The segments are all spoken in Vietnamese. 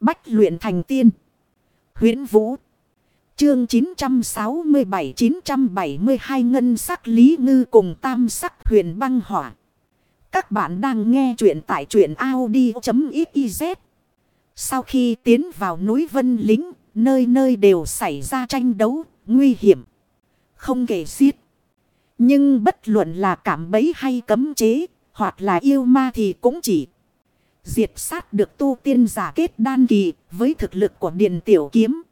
Bách luyện thành tiên. huyễn Vũ. Chương 967-972 ngân sắc lý ngư cùng tam sắc huyền băng hỏa. Các bạn đang nghe truyện tại truyện Audi.xyz. Sau khi tiến vào núi Vân Lính, nơi nơi đều xảy ra tranh đấu, nguy hiểm. Không kể xiết. Nhưng bất luận là cảm bấy hay cấm chế, hoặc là yêu ma thì cũng chỉ diệt sát được tu tiên giả kết đan kỳ với thực lực của Điền Tiểu Kiếm.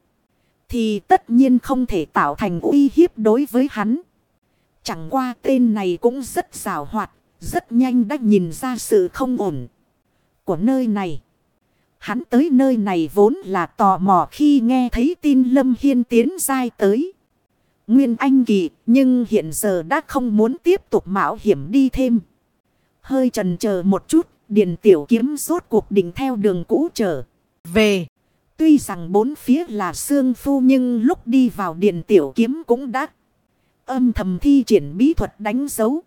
Thì tất nhiên không thể tạo thành uy hiếp đối với hắn. Chẳng qua tên này cũng rất rào hoạt, rất nhanh đã nhìn ra sự không ổn của nơi này. Hắn tới nơi này vốn là tò mò khi nghe thấy tin Lâm Hiên tiến dai tới. Nguyên Anh Kỳ, nhưng hiện giờ đã không muốn tiếp tục mạo hiểm đi thêm. Hơi trần chờ một chút, Điền Tiểu Kiếm rốt cuộc định theo đường cũ trở về. Tuy rằng bốn phía là xương phu nhưng lúc đi vào Điền Tiểu Kiếm cũng đã âm thầm thi triển bí thuật đánh dấu.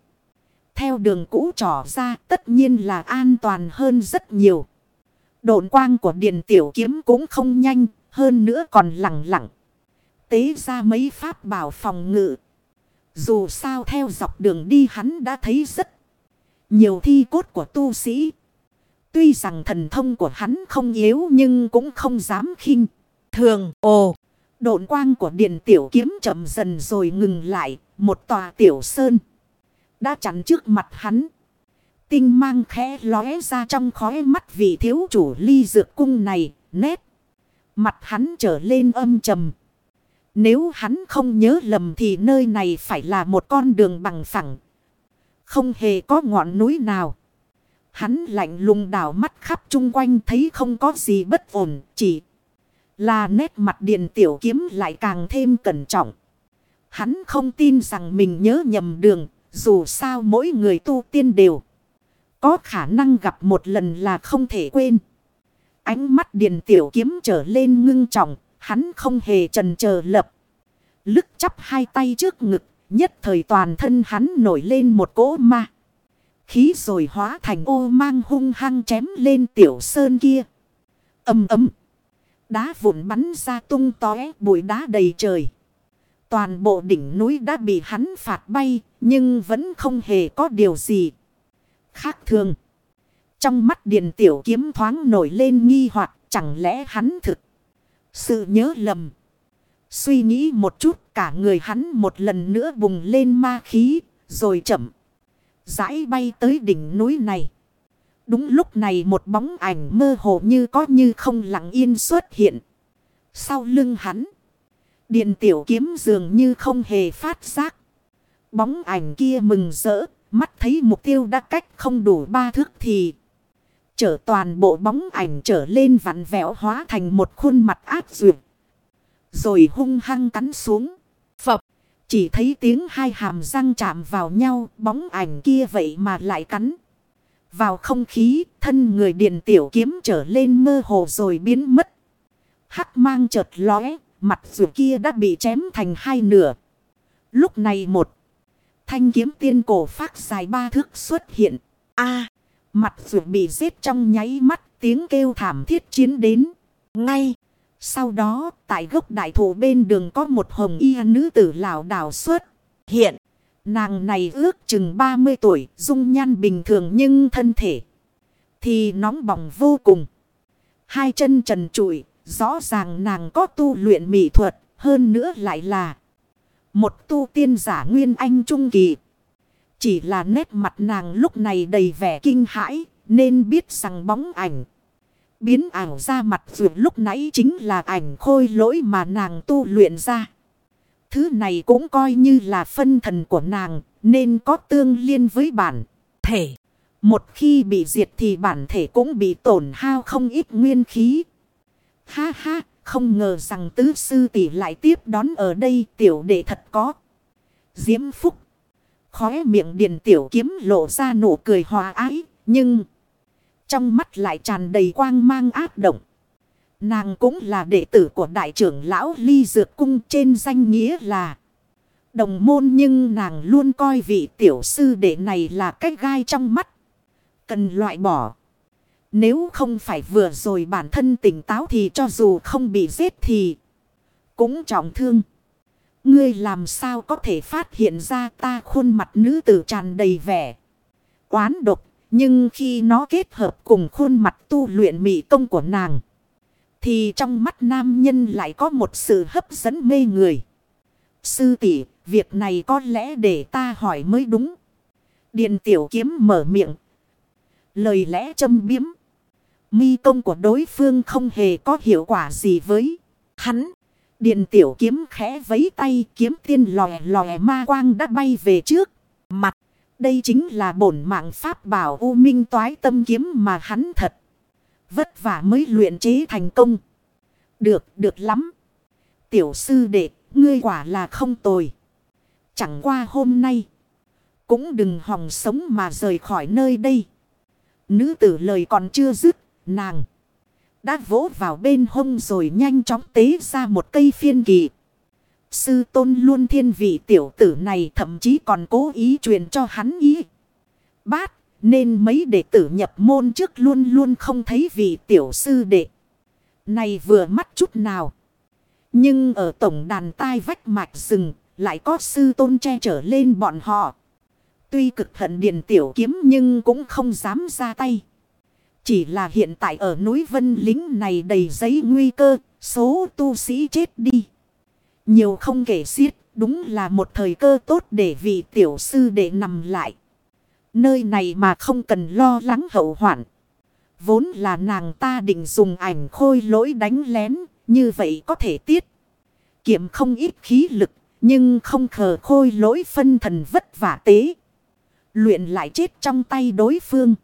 Theo đường cũ trỏ ra tất nhiên là an toàn hơn rất nhiều. Độn quang của Điền Tiểu Kiếm cũng không nhanh, hơn nữa còn lặng lặng. Tế ra mấy pháp bảo phòng ngự. Dù sao theo dọc đường đi hắn đã thấy rất nhiều thi cốt của tu sĩ. Tuy rằng thần thông của hắn không yếu nhưng cũng không dám khinh. Thường, ồ, độn quang của điện tiểu kiếm chậm dần rồi ngừng lại, một tòa tiểu sơn. Đã chắn trước mặt hắn. Tinh mang khẽ lóe ra trong khóe mắt vị thiếu chủ ly dược cung này, nét. Mặt hắn trở lên âm trầm. Nếu hắn không nhớ lầm thì nơi này phải là một con đường bằng phẳng. Không hề có ngọn núi nào. Hắn lạnh lùng đảo mắt khắp chung quanh thấy không có gì bất ổn, chỉ là nét mặt điện tiểu kiếm lại càng thêm cẩn trọng. Hắn không tin rằng mình nhớ nhầm đường, dù sao mỗi người tu tiên đều có khả năng gặp một lần là không thể quên. Ánh mắt điện tiểu kiếm trở lên ngưng trọng, hắn không hề trần chờ lập. Lức chắp hai tay trước ngực, nhất thời toàn thân hắn nổi lên một cỗ ma khí rồi hóa thành ô mang hung hăng chém lên tiểu sơn kia. Âm ấm. Đá vụn bắn ra tung tóe bụi đá đầy trời. Toàn bộ đỉnh núi đã bị hắn phạt bay, nhưng vẫn không hề có điều gì khác thường. Trong mắt điền tiểu kiếm thoáng nổi lên nghi hoặc chẳng lẽ hắn thực sự nhớ lầm. Suy nghĩ một chút, cả người hắn một lần nữa bùng lên ma khí, rồi chậm, rãi bay tới đỉnh núi này. Đúng lúc này một bóng ảnh mơ hồ như có như không lặng yên xuất hiện. Sau lưng hắn. Điện tiểu kiếm dường như không hề phát giác. Bóng ảnh kia mừng rỡ. Mắt thấy mục tiêu đã cách không đủ ba thước thì. Trở toàn bộ bóng ảnh trở lên vặn vẹo hóa thành một khuôn mặt ác duyệt. Rồi hung hăng cắn xuống. Phập. Chỉ thấy tiếng hai hàm răng chạm vào nhau, bóng ảnh kia vậy mà lại cắn. Vào không khí, thân người điện tiểu kiếm trở lên mơ hồ rồi biến mất. Hắc mang chợt lóe, mặt dù kia đã bị chém thành hai nửa. Lúc này một thanh kiếm tiên cổ phát dài ba thước xuất hiện. a mặt dù bị giết trong nháy mắt tiếng kêu thảm thiết chiến đến. Ngay. Sau đó, tại gốc đại thụ bên đường có một hồng y nữ tử lão đảo xuất. Hiện, nàng này ước chừng 30 tuổi, dung nhan bình thường nhưng thân thể thì nóng bỏng vô cùng. Hai chân trần trụi, rõ ràng nàng có tu luyện mỹ thuật, hơn nữa lại là một tu tiên giả nguyên anh trung kỳ. Chỉ là nét mặt nàng lúc này đầy vẻ kinh hãi, nên biết rằng bóng ảnh biến ảo ra mặt vượt lúc nãy chính là ảnh khôi lỗi mà nàng tu luyện ra. Thứ này cũng coi như là phân thần của nàng nên có tương liên với bản thể. Một khi bị diệt thì bản thể cũng bị tổn hao không ít nguyên khí. Ha ha, không ngờ rằng tứ sư tỷ lại tiếp đón ở đây tiểu đệ thật có. Diễm phúc. Khóe miệng điền tiểu kiếm lộ ra nụ cười hòa ái, nhưng... Trong mắt lại tràn đầy quang mang áp động. Nàng cũng là đệ tử của đại trưởng lão ly dược cung trên danh nghĩa là đồng môn nhưng nàng luôn coi vị tiểu sư đệ này là cách gai trong mắt. Cần loại bỏ. Nếu không phải vừa rồi bản thân tỉnh táo thì cho dù không bị giết thì cũng trọng thương. Ngươi làm sao có thể phát hiện ra ta khuôn mặt nữ tử tràn đầy vẻ. Quán độc. Nhưng khi nó kết hợp cùng khuôn mặt tu luyện mỹ công của nàng. Thì trong mắt nam nhân lại có một sự hấp dẫn mê người. Sư tỷ việc này có lẽ để ta hỏi mới đúng. Điền tiểu kiếm mở miệng. Lời lẽ châm biếm. Mi công của đối phương không hề có hiệu quả gì với hắn. Điện tiểu kiếm khẽ vấy tay kiếm tiên lòe lòe ma quang đã bay về trước. Mặt, đây chính là bổn mạng pháp bảo U Minh toái tâm kiếm mà hắn thật. Vất vả mới luyện chế thành công. Được, được lắm. Tiểu sư đệ, ngươi quả là không tồi. Chẳng qua hôm nay. Cũng đừng hòng sống mà rời khỏi nơi đây. Nữ tử lời còn chưa dứt, nàng. Đã vỗ vào bên hông rồi nhanh chóng tế ra một cây phiên kỳ. Sư tôn luôn thiên vị tiểu tử này thậm chí còn cố ý truyền cho hắn ý. Bát, nên mấy đệ tử nhập môn trước luôn luôn không thấy vị tiểu sư đệ. Này vừa mắt chút nào. Nhưng ở tổng đàn tai vách mạch rừng lại có sư tôn che trở lên bọn họ. Tuy cực hận điện tiểu kiếm nhưng cũng không dám ra tay. Chỉ là hiện tại ở núi Vân Lính này đầy giấy nguy cơ, số tu sĩ chết đi. Nhiều không kể xiết, đúng là một thời cơ tốt để vị tiểu sư để nằm lại. Nơi này mà không cần lo lắng hậu hoạn. Vốn là nàng ta định dùng ảnh khôi lỗi đánh lén, như vậy có thể tiết. Kiệm không ít khí lực, nhưng không khờ khôi lỗi phân thần vất vả tế. Luyện lại chết trong tay đối phương.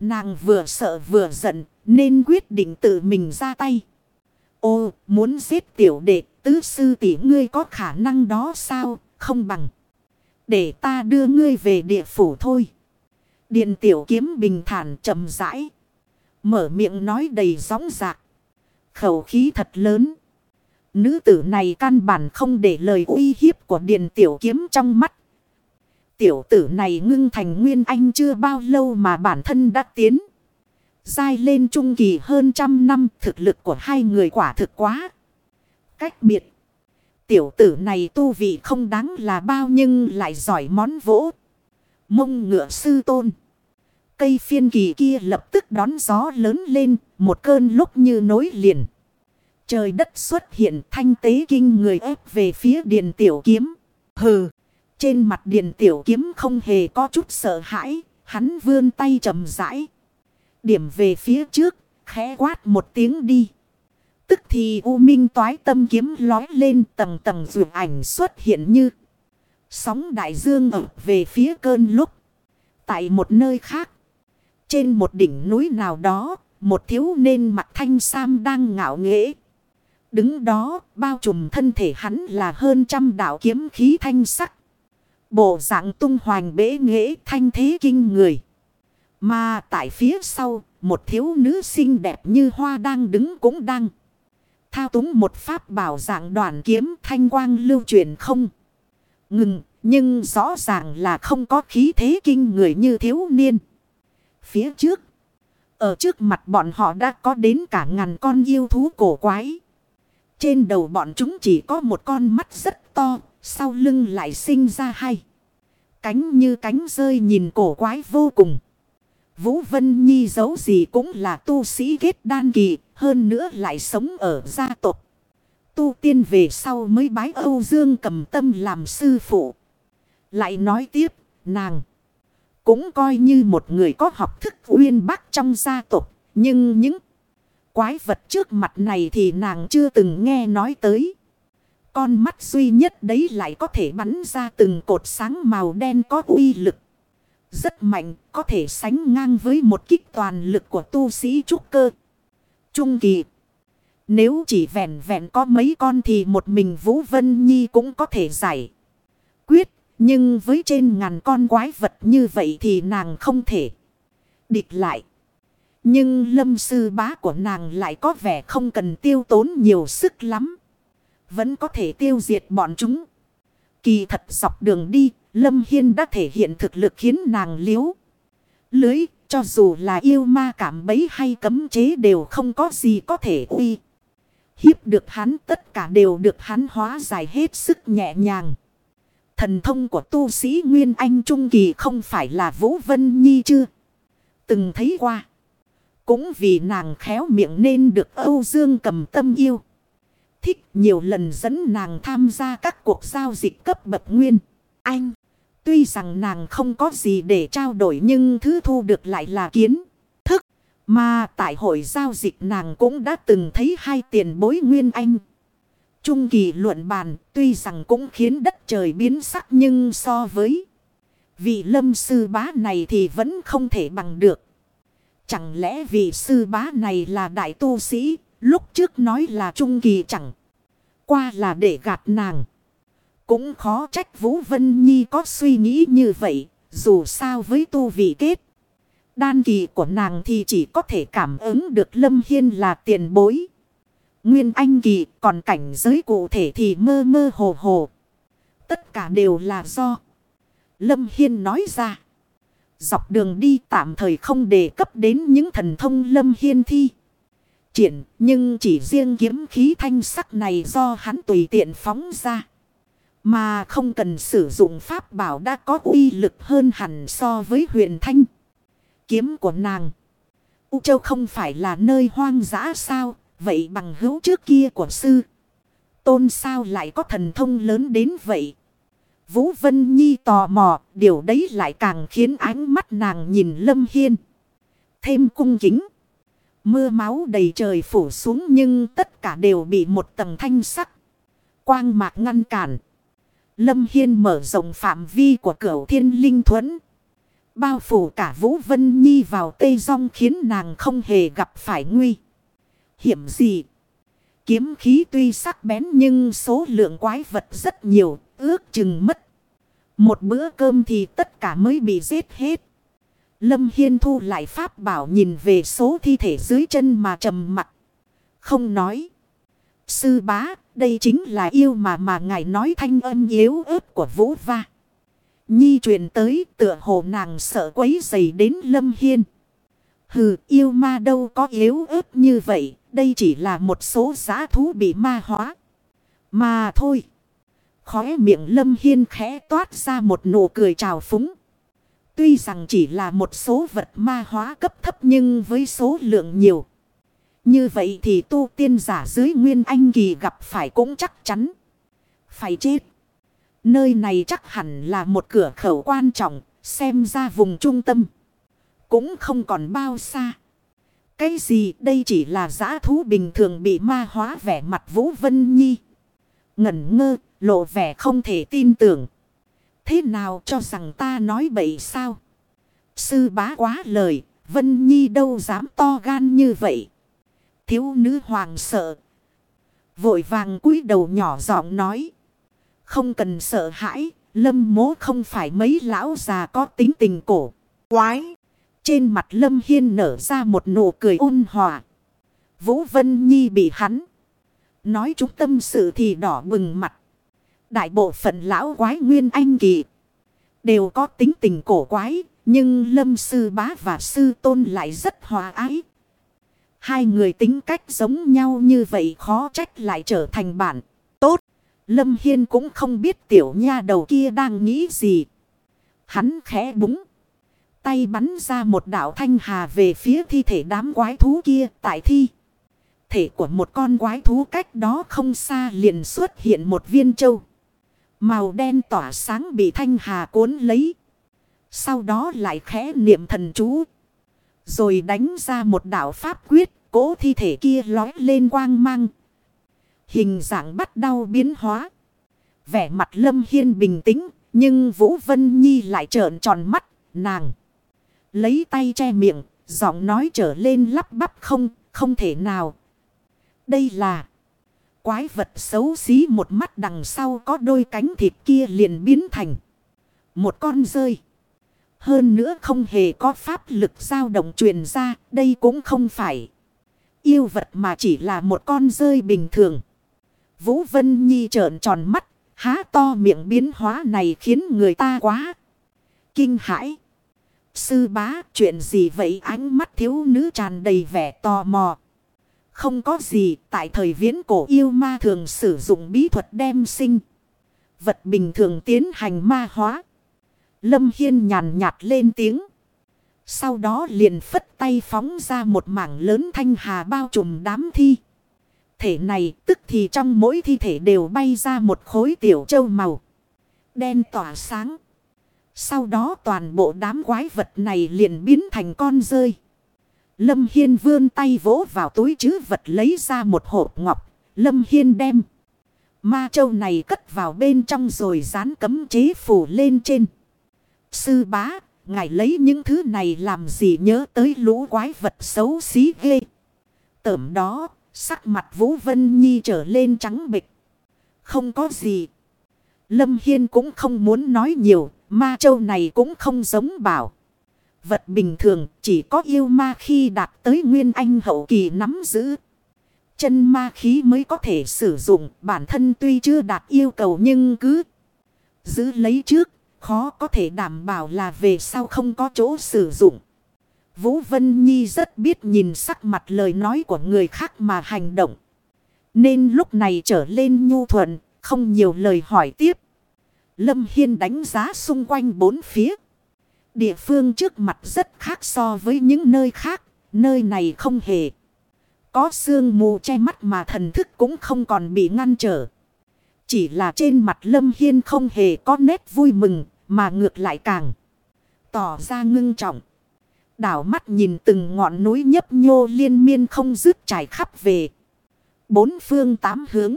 Nàng vừa sợ vừa giận nên quyết định tự mình ra tay. Ô muốn giết tiểu đệ tứ sư tỷ ngươi có khả năng đó sao không bằng. Để ta đưa ngươi về địa phủ thôi. Điện tiểu kiếm bình thản chậm rãi. Mở miệng nói đầy gióng giạc. Khẩu khí thật lớn. Nữ tử này căn bản không để lời uy hiếp của điện tiểu kiếm trong mắt tiểu tử này ngưng thành nguyên anh chưa bao lâu mà bản thân đã tiến. Giai lên trung kỳ hơn trăm năm, thực lực của hai người quả thực quá. Cách biệt. Tiểu tử này tu vị không đáng là bao nhưng lại giỏi món vỗ. Mông ngựa sư tôn. Cây phiên kỳ kia lập tức đón gió lớn lên, một cơn lúc như nối liền. Trời đất xuất hiện thanh tế kinh người ép về phía điền tiểu kiếm. Hừ. Trên mặt điền tiểu kiếm không hề có chút sợ hãi. Hắn vươn tay chầm rãi. Điểm về phía trước. Khẽ quát một tiếng đi. Tức thì U Minh toái tâm kiếm lói lên tầng tầng rượu ảnh xuất hiện như. Sóng đại dương ở về phía cơn lúc. Tại một nơi khác. Trên một đỉnh núi nào đó. Một thiếu nên mặt thanh sam đang ngạo nghễ. Đứng đó bao trùm thân thể hắn là hơn trăm đạo kiếm khí thanh sắc. Bộ dạng tung hoành bế nghệ thanh thế kinh người. Mà tại phía sau, một thiếu nữ xinh đẹp như hoa đang đứng cũng đang. Thao túng một pháp bảo dạng đoàn kiếm thanh quang lưu truyền không. Ngừng, nhưng rõ ràng là không có khí thế kinh người như thiếu niên. Phía trước, ở trước mặt bọn họ đã có đến cả ngàn con yêu thú cổ quái. Trên đầu bọn chúng chỉ có một con mắt rất to, sau lưng lại sinh ra hai. Cánh như cánh rơi nhìn cổ quái vô cùng. Vũ Vân Nhi giấu gì cũng là tu sĩ kết đan kỳ, hơn nữa lại sống ở gia tộc. Tu tiên về sau mới bái Âu Dương cầm tâm làm sư phụ. Lại nói tiếp, nàng cũng coi như một người có học thức uyên bác trong gia tộc. Nhưng những quái vật trước mặt này thì nàng chưa từng nghe nói tới. Con mắt duy nhất đấy lại có thể bắn ra từng cột sáng màu đen có uy lực. Rất mạnh, có thể sánh ngang với một kích toàn lực của tu sĩ trúc cơ. Trung kỳ. Nếu chỉ vẹn vẹn có mấy con thì một mình Vũ Vân Nhi cũng có thể giải. Quyết, nhưng với trên ngàn con quái vật như vậy thì nàng không thể địch lại. Nhưng lâm sư bá của nàng lại có vẻ không cần tiêu tốn nhiều sức lắm vẫn có thể tiêu diệt bọn chúng. Kỳ thật dọc đường đi, Lâm Hiên đã thể hiện thực lực khiến nàng liếu. Lưới, cho dù là yêu ma cảm bấy hay cấm chế đều không có gì có thể uy. Hiếp được hắn, tất cả đều được hắn hóa giải hết sức nhẹ nhàng. Thần thông của tu sĩ Nguyên Anh Trung Kỳ không phải là Vũ Vân Nhi chưa? Từng thấy qua. Cũng vì nàng khéo miệng nên được Âu Dương cầm tâm yêu. Thích nhiều lần dẫn nàng tham gia các cuộc giao dịch cấp bậc Nguyên Anh. Tuy rằng nàng không có gì để trao đổi nhưng thứ thu được lại là kiến thức. Mà tại hội giao dịch nàng cũng đã từng thấy hai tiền bối Nguyên Anh. Trung kỳ luận bàn tuy rằng cũng khiến đất trời biến sắc nhưng so với vị lâm sư bá này thì vẫn không thể bằng được. Chẳng lẽ vị sư bá này là đại tu sĩ, lúc trước nói là trung kỳ chẳng qua là để gạt nàng. Cũng khó trách Vũ Vân Nhi có suy nghĩ như vậy, dù sao với tu vị kết. Đan kỳ của nàng thì chỉ có thể cảm ứng được Lâm Hiên là tiền bối. Nguyên Anh kỳ còn cảnh giới cụ thể thì mơ mơ hồ hồ. Tất cả đều là do Lâm Hiên nói ra. Dọc đường đi tạm thời không đề cấp đến những thần thông Lâm Hiên thi. Triển nhưng chỉ riêng kiếm khí thanh sắc này do hắn tùy tiện phóng ra. Mà không cần sử dụng pháp bảo đã có uy lực hơn hẳn so với huyền thanh. Kiếm của nàng. U Châu không phải là nơi hoang dã sao. Vậy bằng hữu trước kia của sư. Tôn sao lại có thần thông lớn đến vậy. Vũ Vân Nhi tò mò. Điều đấy lại càng khiến ánh mắt nàng nhìn Lâm Hiên. Thêm cung kính. Mưa máu đầy trời phủ xuống nhưng tất cả đều bị một tầng thanh sắc. Quang mạc ngăn cản. Lâm Hiên mở rộng phạm vi của cửu thiên linh thuẫn. Bao phủ cả Vũ Vân Nhi vào tây rong khiến nàng không hề gặp phải nguy. Hiểm gì? Kiếm khí tuy sắc bén nhưng số lượng quái vật rất nhiều, ước chừng mất. Một bữa cơm thì tất cả mới bị giết hết. Lâm Hiên thu lại pháp bảo nhìn về số thi thể dưới chân mà trầm mặt. Không nói. Sư bá, đây chính là yêu mà mà ngài nói thanh âm yếu ớt của Vũ Va. Nhi truyền tới tựa hồ nàng sợ quấy dày đến Lâm Hiên. Hừ, yêu ma đâu có yếu ớt như vậy, đây chỉ là một số giá thú bị ma hóa. Mà thôi. Khóe miệng Lâm Hiên khẽ toát ra một nụ cười trào phúng. Tuy rằng chỉ là một số vật ma hóa cấp thấp nhưng với số lượng nhiều. Như vậy thì tu tiên giả dưới nguyên anh kỳ gặp phải cũng chắc chắn. Phải chết. Nơi này chắc hẳn là một cửa khẩu quan trọng, xem ra vùng trung tâm. Cũng không còn bao xa. Cái gì đây chỉ là giã thú bình thường bị ma hóa vẻ mặt Vũ Vân Nhi. Ngẩn ngơ, lộ vẻ không thể tin tưởng. Thế nào cho rằng ta nói bậy sao? Sư bá quá lời, Vân Nhi đâu dám to gan như vậy. Thiếu nữ hoàng sợ. Vội vàng cúi đầu nhỏ giọng nói. Không cần sợ hãi, lâm mố không phải mấy lão già có tính tình cổ. Quái! Trên mặt lâm hiên nở ra một nụ cười ôn hòa. Vũ Vân Nhi bị hắn. Nói chúng tâm sự thì đỏ bừng mặt. Đại bộ phận lão quái nguyên anh kỳ. Đều có tính tình cổ quái. Nhưng lâm sư bá và sư tôn lại rất hòa ái. Hai người tính cách giống nhau như vậy khó trách lại trở thành bạn. Tốt. Lâm Hiên cũng không biết tiểu nha đầu kia đang nghĩ gì. Hắn khẽ búng. Tay bắn ra một đạo thanh hà về phía thi thể đám quái thú kia tại thi. Thể của một con quái thú cách đó không xa liền xuất hiện một viên châu. Màu đen tỏa sáng bị thanh hà cuốn lấy. Sau đó lại khẽ niệm thần chú. Rồi đánh ra một đạo pháp quyết. Cố thi thể kia lói lên quang mang. Hình dạng bắt đầu biến hóa. Vẻ mặt Lâm Hiên bình tĩnh. Nhưng Vũ Vân Nhi lại trợn tròn mắt. Nàng. Lấy tay che miệng. Giọng nói trở lên lắp bắp không. Không thể nào. Đây là. Quái vật xấu xí một mắt đằng sau có đôi cánh thịt kia liền biến thành. Một con rơi. Hơn nữa không hề có pháp lực dao động truyền ra. Đây cũng không phải. Yêu vật mà chỉ là một con rơi bình thường. Vũ Vân Nhi trợn tròn mắt. Há to miệng biến hóa này khiến người ta quá kinh hãi. Sư bá, chuyện gì vậy ánh mắt thiếu nữ tràn đầy vẻ tò mò. Không có gì, tại thời viễn cổ yêu ma thường sử dụng bí thuật đem sinh. Vật bình thường tiến hành ma hóa. Lâm Hiên nhàn nhạt lên tiếng. Sau đó liền phất tay phóng ra một mảng lớn thanh hà bao trùm đám thi. Thể này, tức thì trong mỗi thi thể đều bay ra một khối tiểu châu màu. Đen tỏa sáng. Sau đó toàn bộ đám quái vật này liền biến thành con rơi. Lâm Hiên vươn tay vỗ vào túi chứ vật lấy ra một hộp ngọc. Lâm Hiên đem. Ma châu này cất vào bên trong rồi dán cấm chế phủ lên trên. Sư bá, ngài lấy những thứ này làm gì nhớ tới lũ quái vật xấu xí ghê. Tởm đó, sắc mặt Vũ Vân Nhi trở lên trắng bịch. Không có gì. Lâm Hiên cũng không muốn nói nhiều, ma châu này cũng không giống bảo. Vật bình thường chỉ có yêu ma khi đạt tới nguyên anh hậu kỳ nắm giữ. Chân ma khí mới có thể sử dụng bản thân tuy chưa đạt yêu cầu nhưng cứ giữ lấy trước. Khó có thể đảm bảo là về sau không có chỗ sử dụng. Vũ Vân Nhi rất biết nhìn sắc mặt lời nói của người khác mà hành động. Nên lúc này trở lên nhu thuận, không nhiều lời hỏi tiếp. Lâm Hiên đánh giá xung quanh bốn phía. Địa phương trước mặt rất khác so với những nơi khác. Nơi này không hề. Có sương mù che mắt mà thần thức cũng không còn bị ngăn trở. Chỉ là trên mặt Lâm Hiên không hề có nét vui mừng mà ngược lại càng. Tỏ ra ngưng trọng. Đảo mắt nhìn từng ngọn núi nhấp nhô liên miên không dứt trải khắp về. Bốn phương tám hướng.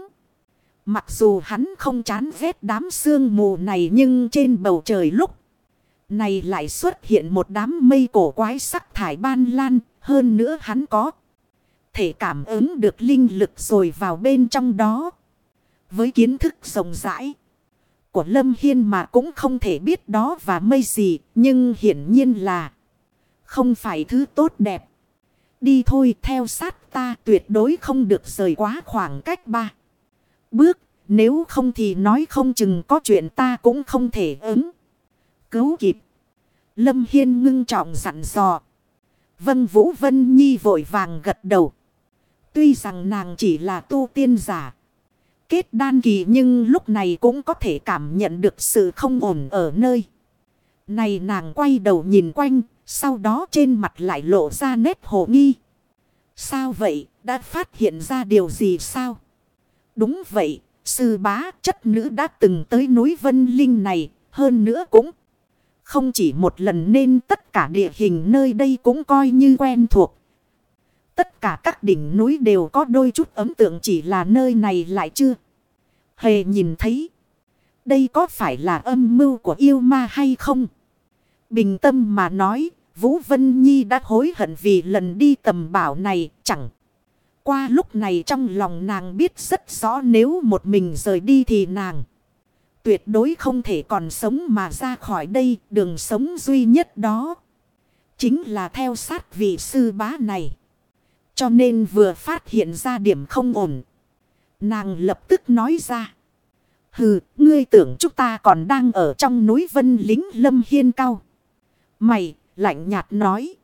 Mặc dù hắn không chán ghét đám sương mù này nhưng trên bầu trời lúc này lại xuất hiện một đám mây cổ quái sắc thải ban lan. Hơn nữa hắn có thể cảm ứng được linh lực rồi vào bên trong đó. Với kiến thức rộng rãi của Lâm Hiên mà cũng không thể biết đó và mây gì. Nhưng hiển nhiên là không phải thứ tốt đẹp. Đi thôi, theo sát ta, tuyệt đối không được rời quá khoảng cách ba. Bước nếu không thì nói không chừng có chuyện ta cũng không thể ứng. Cứu kịp. Lâm Hiên ngưng trọng dặn dò. Vân Vũ Vân Nhi vội vàng gật đầu. Tuy rằng nàng chỉ là tu tiên giả. Kết đan kỳ nhưng lúc này cũng có thể cảm nhận được sự không ổn ở nơi. Này nàng quay đầu nhìn quanh, sau đó trên mặt lại lộ ra nét hồ nghi. Sao vậy, đã phát hiện ra điều gì sao? Đúng vậy, sư bá chất nữ đã từng tới núi Vân Linh này, hơn nữa cũng không chỉ một lần nên tất cả địa hình nơi đây cũng coi như quen thuộc. Tất cả các đỉnh núi đều có đôi chút ấn tượng chỉ là nơi này lại chưa hề nhìn thấy. Đây có phải là âm mưu của yêu ma hay không? Bình tâm mà nói, Vũ Vân Nhi đã hối hận vì lần đi tầm bảo này chẳng. Qua lúc này trong lòng nàng biết rất rõ nếu một mình rời đi thì nàng tuyệt đối không thể còn sống mà ra khỏi đây. Đường sống duy nhất đó chính là theo sát vị sư bá này. Cho nên vừa phát hiện ra điểm không ổn. Nàng lập tức nói ra. Hừ, ngươi tưởng chúng ta còn đang ở trong núi vân lính lâm hiên cao. Mày, lạnh nhạt nói.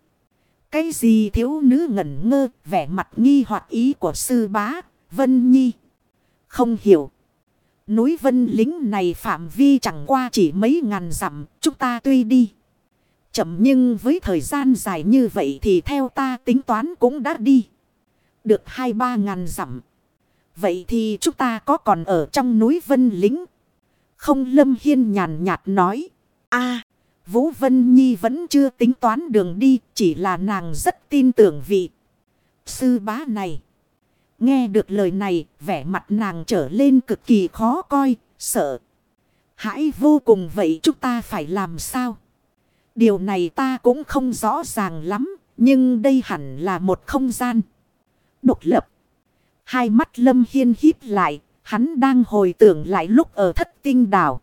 Cái gì thiếu nữ ngẩn ngơ, vẻ mặt nghi hoặc ý của sư bá, Vân Nhi. Không hiểu. Núi Vân lính này phạm vi chẳng qua chỉ mấy ngàn dặm, chúng ta tuy đi. Chậm nhưng với thời gian dài như vậy thì theo ta tính toán cũng đã đi. Được hai ba ngàn dặm. Vậy thì chúng ta có còn ở trong núi Vân lính? Không Lâm Hiên nhàn nhạt nói. a Vũ Vân Nhi vẫn chưa tính toán đường đi, chỉ là nàng rất tin tưởng vị sư bá này. Nghe được lời này, vẻ mặt nàng trở lên cực kỳ khó coi, sợ. Hãy vô cùng vậy chúng ta phải làm sao? Điều này ta cũng không rõ ràng lắm, nhưng đây hẳn là một không gian. Độc lập. Hai mắt Lâm Hiên híp lại, hắn đang hồi tưởng lại lúc ở thất tinh đảo.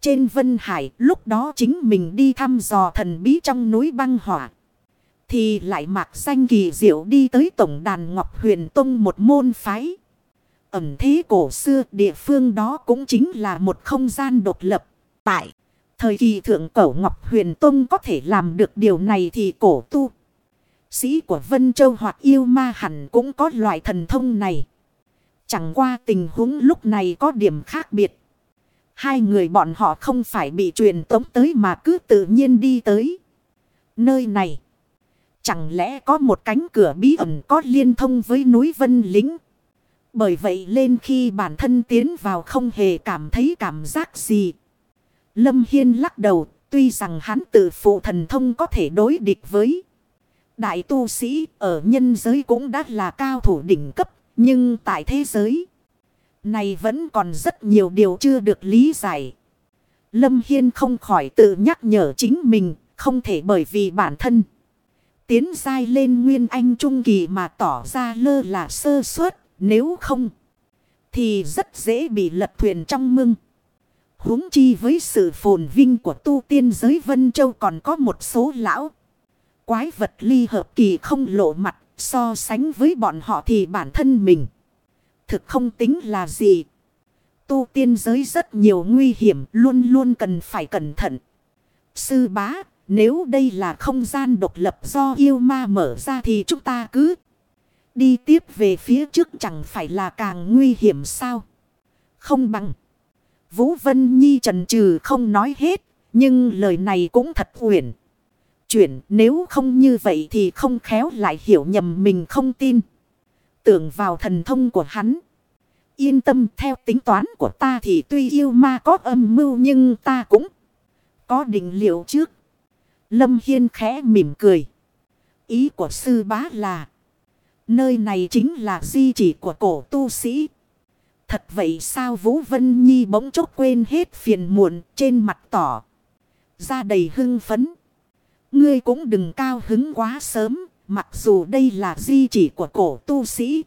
Trên Vân Hải lúc đó chính mình đi thăm dò thần bí trong núi băng hỏa. Thì lại mặc danh kỳ diệu đi tới tổng đàn Ngọc Huyền Tông một môn phái. Ẩm thế cổ xưa địa phương đó cũng chính là một không gian độc lập. Tại Thời kỳ thượng cổ Ngọc Huyền Tông có thể làm được điều này thì cổ tu. Sĩ của Vân Châu hoặc yêu ma hẳn cũng có loại thần thông này. Chẳng qua tình huống lúc này có điểm khác biệt. Hai người bọn họ không phải bị truyền tống tới mà cứ tự nhiên đi tới. Nơi này. Chẳng lẽ có một cánh cửa bí ẩn có liên thông với núi Vân Lính. Bởi vậy lên khi bản thân tiến vào không hề cảm thấy cảm giác gì. Lâm Hiên lắc đầu. Tuy rằng hắn tự phụ thần thông có thể đối địch với. Đại tu sĩ ở nhân giới cũng đã là cao thủ đỉnh cấp. Nhưng tại thế giới này vẫn còn rất nhiều điều chưa được lý giải. Lâm Hiên không khỏi tự nhắc nhở chính mình, không thể bởi vì bản thân. Tiến dai lên nguyên anh trung kỳ mà tỏ ra lơ là sơ suất, nếu không thì rất dễ bị lật thuyền trong mưng huống chi với sự phồn vinh của tu tiên giới Vân Châu còn có một số lão. Quái vật ly hợp kỳ không lộ mặt so sánh với bọn họ thì bản thân mình thực không tính là gì. Tu tiên giới rất nhiều nguy hiểm luôn luôn cần phải cẩn thận. Sư bá, nếu đây là không gian độc lập do yêu ma mở ra thì chúng ta cứ đi tiếp về phía trước chẳng phải là càng nguy hiểm sao? Không bằng. Vũ Vân Nhi trần trừ không nói hết, nhưng lời này cũng thật uyển. Chuyện nếu không như vậy thì không khéo lại hiểu nhầm mình không tin tưởng vào thần thông của hắn. Yên tâm theo tính toán của ta thì tuy yêu ma có âm mưu nhưng ta cũng có định liệu trước. Lâm Hiên khẽ mỉm cười. Ý của sư bá là nơi này chính là di chỉ của cổ tu sĩ. Thật vậy sao Vũ Vân Nhi bỗng chốc quên hết phiền muộn trên mặt tỏ. Ra đầy hưng phấn. Ngươi cũng đừng cao hứng quá sớm. Mặc dù đây là di chỉ của cổ tu sĩ.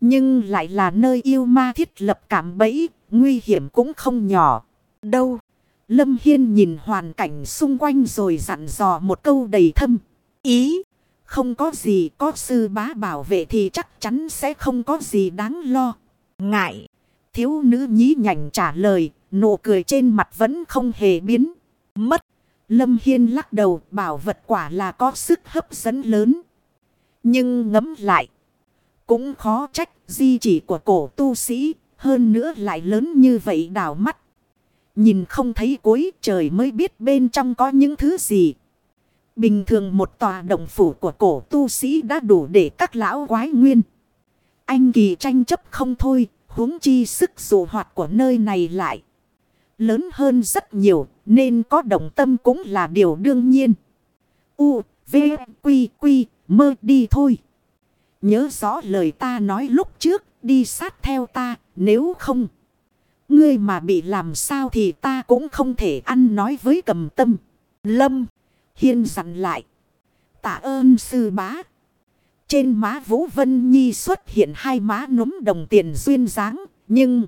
Nhưng lại là nơi yêu ma thiết lập cảm bẫy, nguy hiểm cũng không nhỏ. Đâu? Lâm Hiên nhìn hoàn cảnh xung quanh rồi dặn dò một câu đầy thâm. Ý, không có gì có sư bá bảo vệ thì chắc chắn sẽ không có gì đáng lo. Ngại, thiếu nữ nhí nhảnh trả lời, nụ cười trên mặt vẫn không hề biến. Mất. Lâm Hiên lắc đầu bảo vật quả là có sức hấp dẫn lớn. Nhưng ngấm lại. Cũng khó trách di chỉ của cổ tu sĩ. Hơn nữa lại lớn như vậy đảo mắt. Nhìn không thấy cuối trời mới biết bên trong có những thứ gì. Bình thường một tòa động phủ của cổ tu sĩ đã đủ để các lão quái nguyên. Anh kỳ tranh chấp không thôi, huống chi sức dụ hoạt của nơi này lại. Lớn hơn rất nhiều, nên có động tâm cũng là điều đương nhiên. U, V, Quy, Quy, mơ đi thôi. Nhớ rõ lời ta nói lúc trước, đi sát theo ta, nếu không. Ngươi mà bị làm sao thì ta cũng không thể ăn nói với cầm tâm. Lâm, hiên dặn lại. Tạ ơn sư bá. Trên má Vũ Vân Nhi xuất hiện hai má núm đồng tiền duyên dáng, nhưng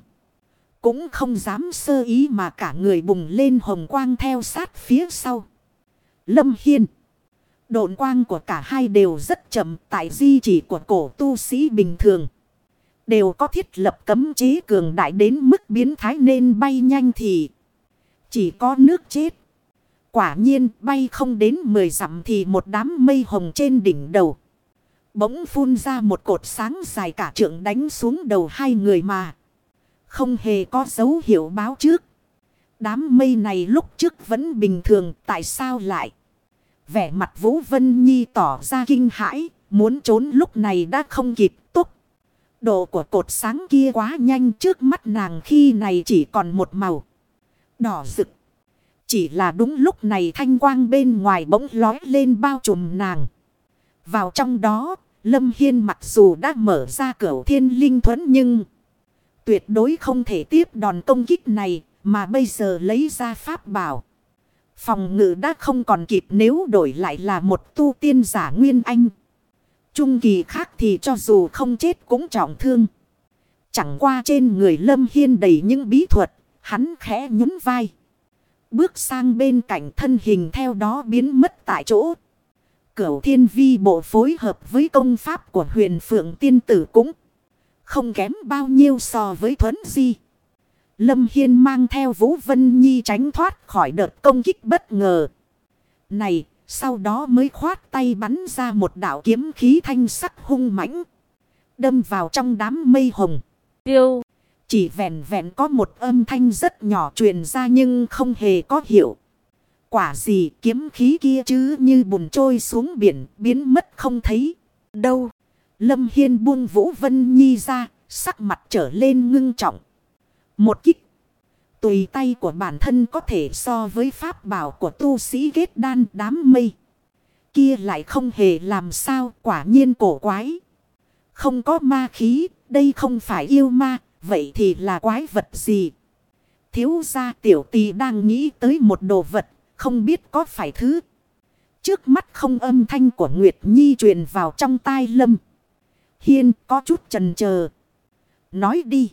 cũng không dám sơ ý mà cả người bùng lên hồng quang theo sát phía sau. Lâm Hiên Độn quang của cả hai đều rất chậm tại di chỉ của cổ tu sĩ bình thường. Đều có thiết lập cấm chế cường đại đến mức biến thái nên bay nhanh thì chỉ có nước chết. Quả nhiên bay không đến 10 dặm thì một đám mây hồng trên đỉnh đầu. Bỗng phun ra một cột sáng dài cả trượng đánh xuống đầu hai người mà. Không hề có dấu hiệu báo trước. Đám mây này lúc trước vẫn bình thường tại sao lại? Vẻ mặt Vũ Vân Nhi tỏ ra kinh hãi, muốn trốn lúc này đã không kịp tốt. Độ của cột sáng kia quá nhanh trước mắt nàng khi này chỉ còn một màu. Đỏ rực. Chỉ là đúng lúc này thanh quang bên ngoài bỗng lói lên bao trùm nàng. Vào trong đó, Lâm Hiên mặc dù đã mở ra cửa thiên linh thuẫn nhưng tuyệt đối không thể tiếp đòn công kích này mà bây giờ lấy ra pháp bảo. Phòng ngự đã không còn kịp nếu đổi lại là một tu tiên giả nguyên anh. Trung kỳ khác thì cho dù không chết cũng trọng thương. Chẳng qua trên người Lâm Hiên đầy những bí thuật, hắn khẽ nhún vai. Bước sang bên cạnh thân hình theo đó biến mất tại chỗ. Cửu thiên vi bộ phối hợp với công pháp của huyền phượng tiên tử cũng không kém bao nhiêu so với thuấn di. Lâm Hiên mang theo Vũ Vân Nhi tránh thoát khỏi đợt công kích bất ngờ. Này, sau đó mới khoát tay bắn ra một đạo kiếm khí thanh sắc hung mãnh Đâm vào trong đám mây hồng. Tiêu. Chỉ vẹn vẹn có một âm thanh rất nhỏ truyền ra nhưng không hề có hiệu. Quả gì kiếm khí kia chứ như bùn trôi xuống biển biến mất không thấy. Đâu. Lâm Hiên buông Vũ Vân Nhi ra, sắc mặt trở lên ngưng trọng. Một kích. Tùy tay của bản thân có thể so với pháp bảo của tu sĩ kết đan đám mây. Kia lại không hề làm sao quả nhiên cổ quái. Không có ma khí, đây không phải yêu ma, vậy thì là quái vật gì? Thiếu gia tiểu tì đang nghĩ tới một đồ vật, không biết có phải thứ. Trước mắt không âm thanh của Nguyệt Nhi truyền vào trong tai Lâm. Hiên có chút trần chờ Nói đi.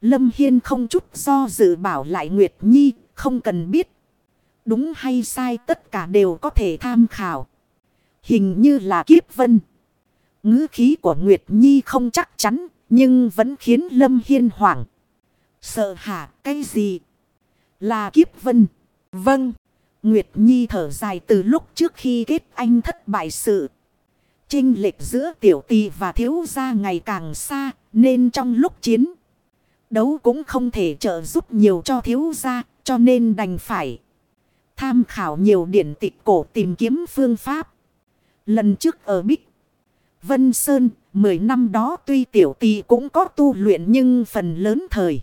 Lâm Hiên không chút do dự bảo lại Nguyệt Nhi, không cần biết. Đúng hay sai tất cả đều có thể tham khảo. Hình như là kiếp vân ngữ khí của Nguyệt Nhi không chắc chắn, nhưng vẫn khiến Lâm Hiên hoảng. Sợ hả cái gì? Là kiếp vân. Vâng. Nguyệt Nhi thở dài từ lúc trước khi kết anh thất bại sự. Trinh lệch giữa tiểu tì và thiếu gia ngày càng xa, nên trong lúc chiến đấu cũng không thể trợ giúp nhiều cho thiếu gia, cho nên đành phải tham khảo nhiều điển tịch cổ tìm kiếm phương pháp. Lần trước ở Bích Vân Sơn, 10 năm đó tuy tiểu Tì cũng có tu luyện nhưng phần lớn thời.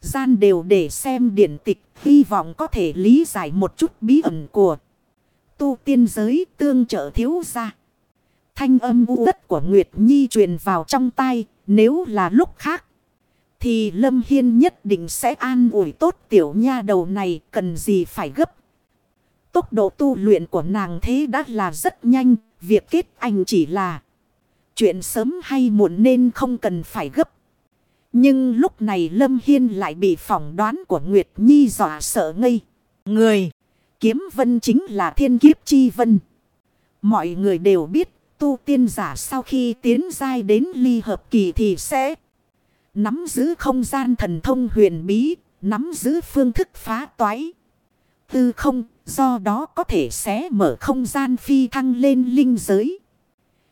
Gian đều để xem điển tịch, hy vọng có thể lý giải một chút bí ẩn của tu tiên giới tương trợ thiếu gia. Thanh âm u đất của Nguyệt Nhi truyền vào trong tay, nếu là lúc khác. Thì Lâm Hiên nhất định sẽ an ủi tốt tiểu nha đầu này cần gì phải gấp. Tốc độ tu luyện của nàng thế đã là rất nhanh, việc kết anh chỉ là Chuyện sớm hay muộn nên không cần phải gấp. Nhưng lúc này Lâm Hiên lại bị phỏng đoán của Nguyệt Nhi dọa sợ ngây. Người, kiếm vân chính là thiên kiếp chi vân. Mọi người đều biết tu tiên giả sau khi tiến giai đến ly hợp kỳ thì sẽ nắm giữ không gian thần thông huyền bí, nắm giữ phương thức phá toái. Tư không, do đó có thể sẽ mở không gian phi thăng lên linh giới.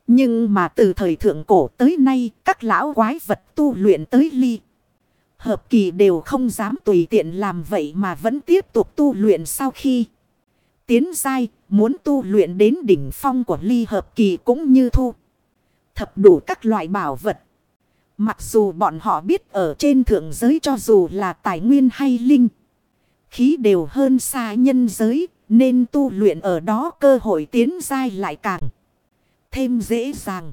Nhưng mà từ thời thượng cổ tới nay, các lão quái vật tu luyện tới ly. Hợp kỳ đều không dám tùy tiện làm vậy mà vẫn tiếp tục tu luyện sau khi tiến dai muốn tu luyện đến đỉnh phong của ly hợp kỳ cũng như thu. Thập đủ các loại bảo vật. Mặc dù bọn họ biết ở trên thượng giới cho dù là tài nguyên hay linh. Khí đều hơn xa nhân giới nên tu luyện ở đó cơ hội tiến dai lại càng thêm dễ dàng.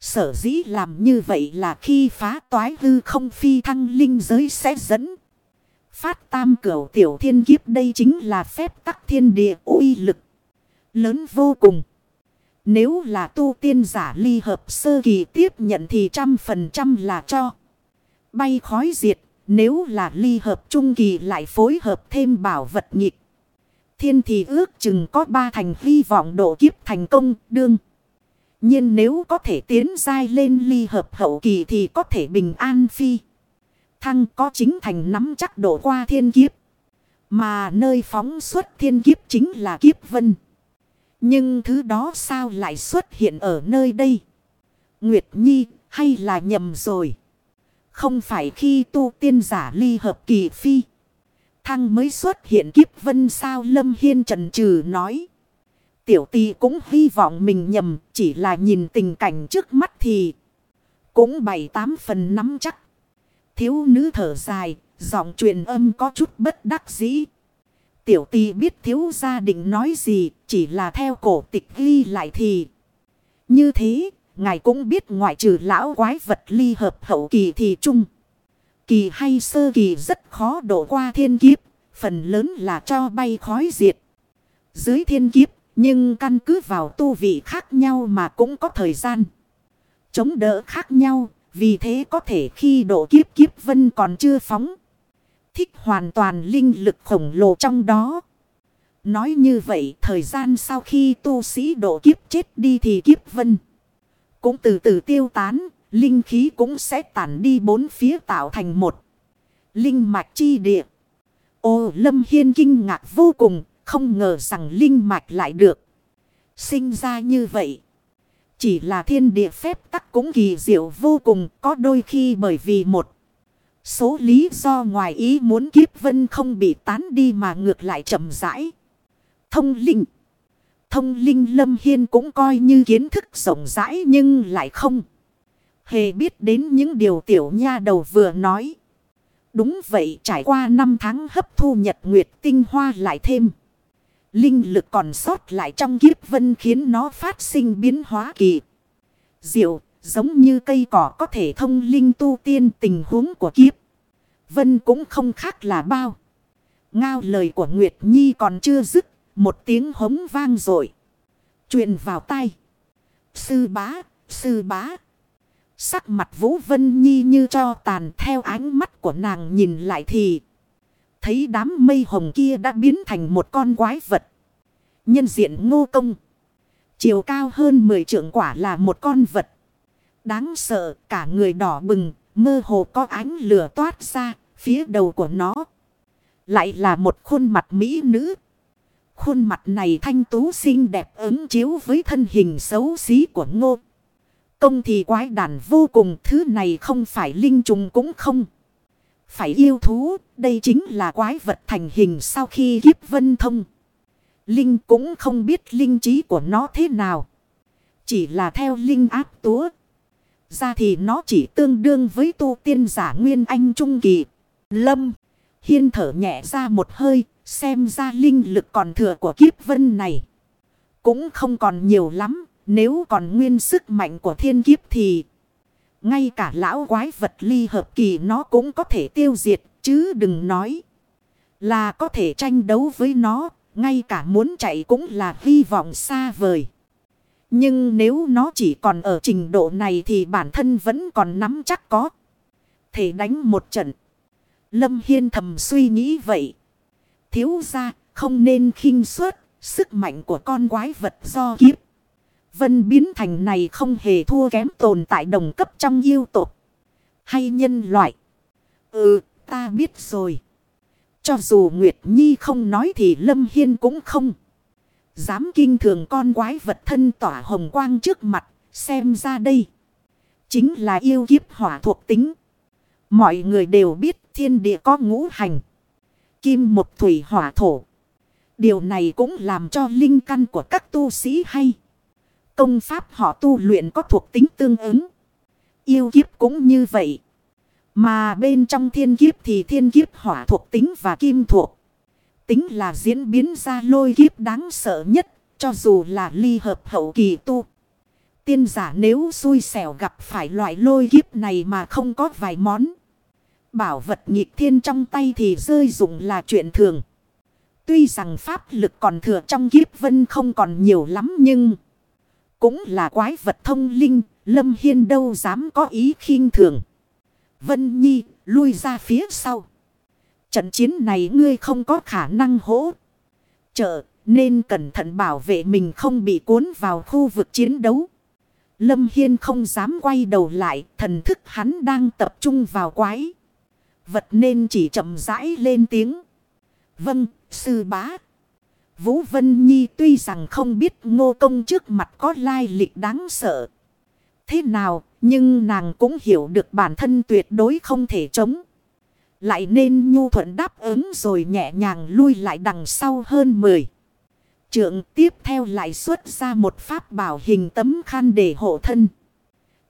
Sở dĩ làm như vậy là khi phá toái hư không phi thăng linh giới sẽ dẫn. Phát tam cửu tiểu thiên kiếp đây chính là phép tắc thiên địa uy lực. Lớn vô cùng. Nếu là tu tiên giả ly hợp sơ kỳ tiếp nhận thì trăm phần trăm là cho. Bay khói diệt. Nếu là ly hợp trung kỳ lại phối hợp thêm bảo vật nhịp. Thiên thì ước chừng có ba thành hy vọng độ kiếp thành công đương nhiên nếu có thể tiến dai lên ly hợp hậu kỳ thì có thể bình an phi. Thăng có chính thành nắm chắc độ qua thiên kiếp. Mà nơi phóng xuất thiên kiếp chính là kiếp vân. Nhưng thứ đó sao lại xuất hiện ở nơi đây? Nguyệt Nhi, hay là nhầm rồi? Không phải khi tu tiên giả ly hợp kỳ phi. Thăng mới xuất hiện kiếp vân sao Lâm Hiên trần trừ nói. Tiểu tì cũng hy vọng mình nhầm, chỉ là nhìn tình cảnh trước mắt thì cũng bảy tám phần nắm chắc. Thiếu nữ thở dài, giọng truyền âm có chút bất đắc dĩ. Tiểu tì biết thiếu gia định nói gì, chỉ là theo cổ tịch ghi lại thì. Như thế, ngài cũng biết ngoại trừ lão quái vật ly hợp hậu kỳ thì trung. Kỳ hay sơ kỳ rất khó đổ qua thiên kiếp, phần lớn là cho bay khói diệt. Dưới thiên kiếp, nhưng căn cứ vào tu vị khác nhau mà cũng có thời gian. Chống đỡ khác nhau. Vì thế có thể khi độ kiếp kiếp vân còn chưa phóng. Thích hoàn toàn linh lực khổng lồ trong đó. Nói như vậy thời gian sau khi tu sĩ độ kiếp chết đi thì kiếp vân. Cũng từ từ tiêu tán. Linh khí cũng sẽ tản đi bốn phía tạo thành một. Linh mạch chi địa. Ô Lâm Hiên kinh ngạc vô cùng, không ngờ rằng linh mạch lại được. Sinh ra như vậy. Chỉ là thiên địa phép tắc cũng kỳ diệu vô cùng, có đôi khi bởi vì một số lý do ngoài ý muốn kiếp vân không bị tán đi mà ngược lại chậm rãi. Thông linh. Thông linh Lâm Hiên cũng coi như kiến thức rộng rãi nhưng lại không. Hề biết đến những điều tiểu nha đầu vừa nói. Đúng vậy trải qua năm tháng hấp thu nhật nguyệt tinh hoa lại thêm. Linh lực còn sót lại trong kiếp vân khiến nó phát sinh biến hóa kỳ. Diệu, giống như cây cỏ có thể thông linh tu tiên tình huống của kiếp. Vân cũng không khác là bao. Ngao lời của Nguyệt Nhi còn chưa dứt, một tiếng hống vang rồi. truyền vào tay. Sư bá, sư bá. Sắc mặt Vũ Vân Nhi như cho tàn theo ánh mắt của nàng nhìn lại thì. Thấy đám mây hồng kia đã biến thành một con quái vật. Nhân diện ngô công. Chiều cao hơn 10 trượng quả là một con vật. Đáng sợ cả người đỏ bừng, mơ hồ có ánh lửa toát ra, phía đầu của nó. Lại là một khuôn mặt mỹ nữ. Khuôn mặt này thanh tú xinh đẹp ứng chiếu với thân hình xấu xí của ngô. Công thì quái đản vô cùng thứ này không phải linh trùng cũng không. Phải yêu thú, đây chính là quái vật thành hình sau khi kiếp vân thông. Linh cũng không biết linh trí của nó thế nào. Chỉ là theo linh áp túa. Ra thì nó chỉ tương đương với tu tiên giả nguyên anh trung kỳ. Lâm, hiên thở nhẹ ra một hơi, xem ra linh lực còn thừa của kiếp vân này. Cũng không còn nhiều lắm, nếu còn nguyên sức mạnh của thiên kiếp thì... Ngay cả lão quái vật ly hợp kỳ nó cũng có thể tiêu diệt, chứ đừng nói. Là có thể tranh đấu với nó, ngay cả muốn chạy cũng là hy vọng xa vời. Nhưng nếu nó chỉ còn ở trình độ này thì bản thân vẫn còn nắm chắc có. Thể đánh một trận. Lâm Hiên thầm suy nghĩ vậy. Thiếu ra không nên khinh suất sức mạnh của con quái vật do kiếp. Vân biến thành này không hề thua kém tồn tại đồng cấp trong yêu tộc. Hay nhân loại. Ừ, ta biết rồi. Cho dù Nguyệt Nhi không nói thì Lâm Hiên cũng không. Dám kinh thường con quái vật thân tỏa hồng quang trước mặt. Xem ra đây. Chính là yêu kiếp hỏa thuộc tính. Mọi người đều biết thiên địa có ngũ hành. Kim một thủy hỏa thổ. Điều này cũng làm cho linh căn của các tu sĩ hay. Công pháp họ tu luyện có thuộc tính tương ứng. Yêu kiếp cũng như vậy. Mà bên trong thiên kiếp thì thiên kiếp hỏa thuộc tính và kim thuộc. Tính là diễn biến ra lôi kiếp đáng sợ nhất. Cho dù là ly hợp hậu kỳ tu. Tiên giả nếu xui xẻo gặp phải loại lôi kiếp này mà không có vài món. Bảo vật nghịch thiên trong tay thì rơi dụng là chuyện thường. Tuy rằng pháp lực còn thừa trong kiếp vân không còn nhiều lắm nhưng... Cũng là quái vật thông linh, Lâm Hiên đâu dám có ý khinh thường. Vân Nhi, lui ra phía sau. Trận chiến này ngươi không có khả năng hỗ trợ, nên cẩn thận bảo vệ mình không bị cuốn vào khu vực chiến đấu. Lâm Hiên không dám quay đầu lại, thần thức hắn đang tập trung vào quái. Vật nên chỉ chậm rãi lên tiếng. Vâng, sư bá. Vũ Vân Nhi tuy rằng không biết ngô công trước mặt có lai lịch đáng sợ. Thế nào, nhưng nàng cũng hiểu được bản thân tuyệt đối không thể chống. Lại nên nhu thuận đáp ứng rồi nhẹ nhàng lui lại đằng sau hơn 10. Trượng tiếp theo lại xuất ra một pháp bảo hình tấm khăn để hộ thân.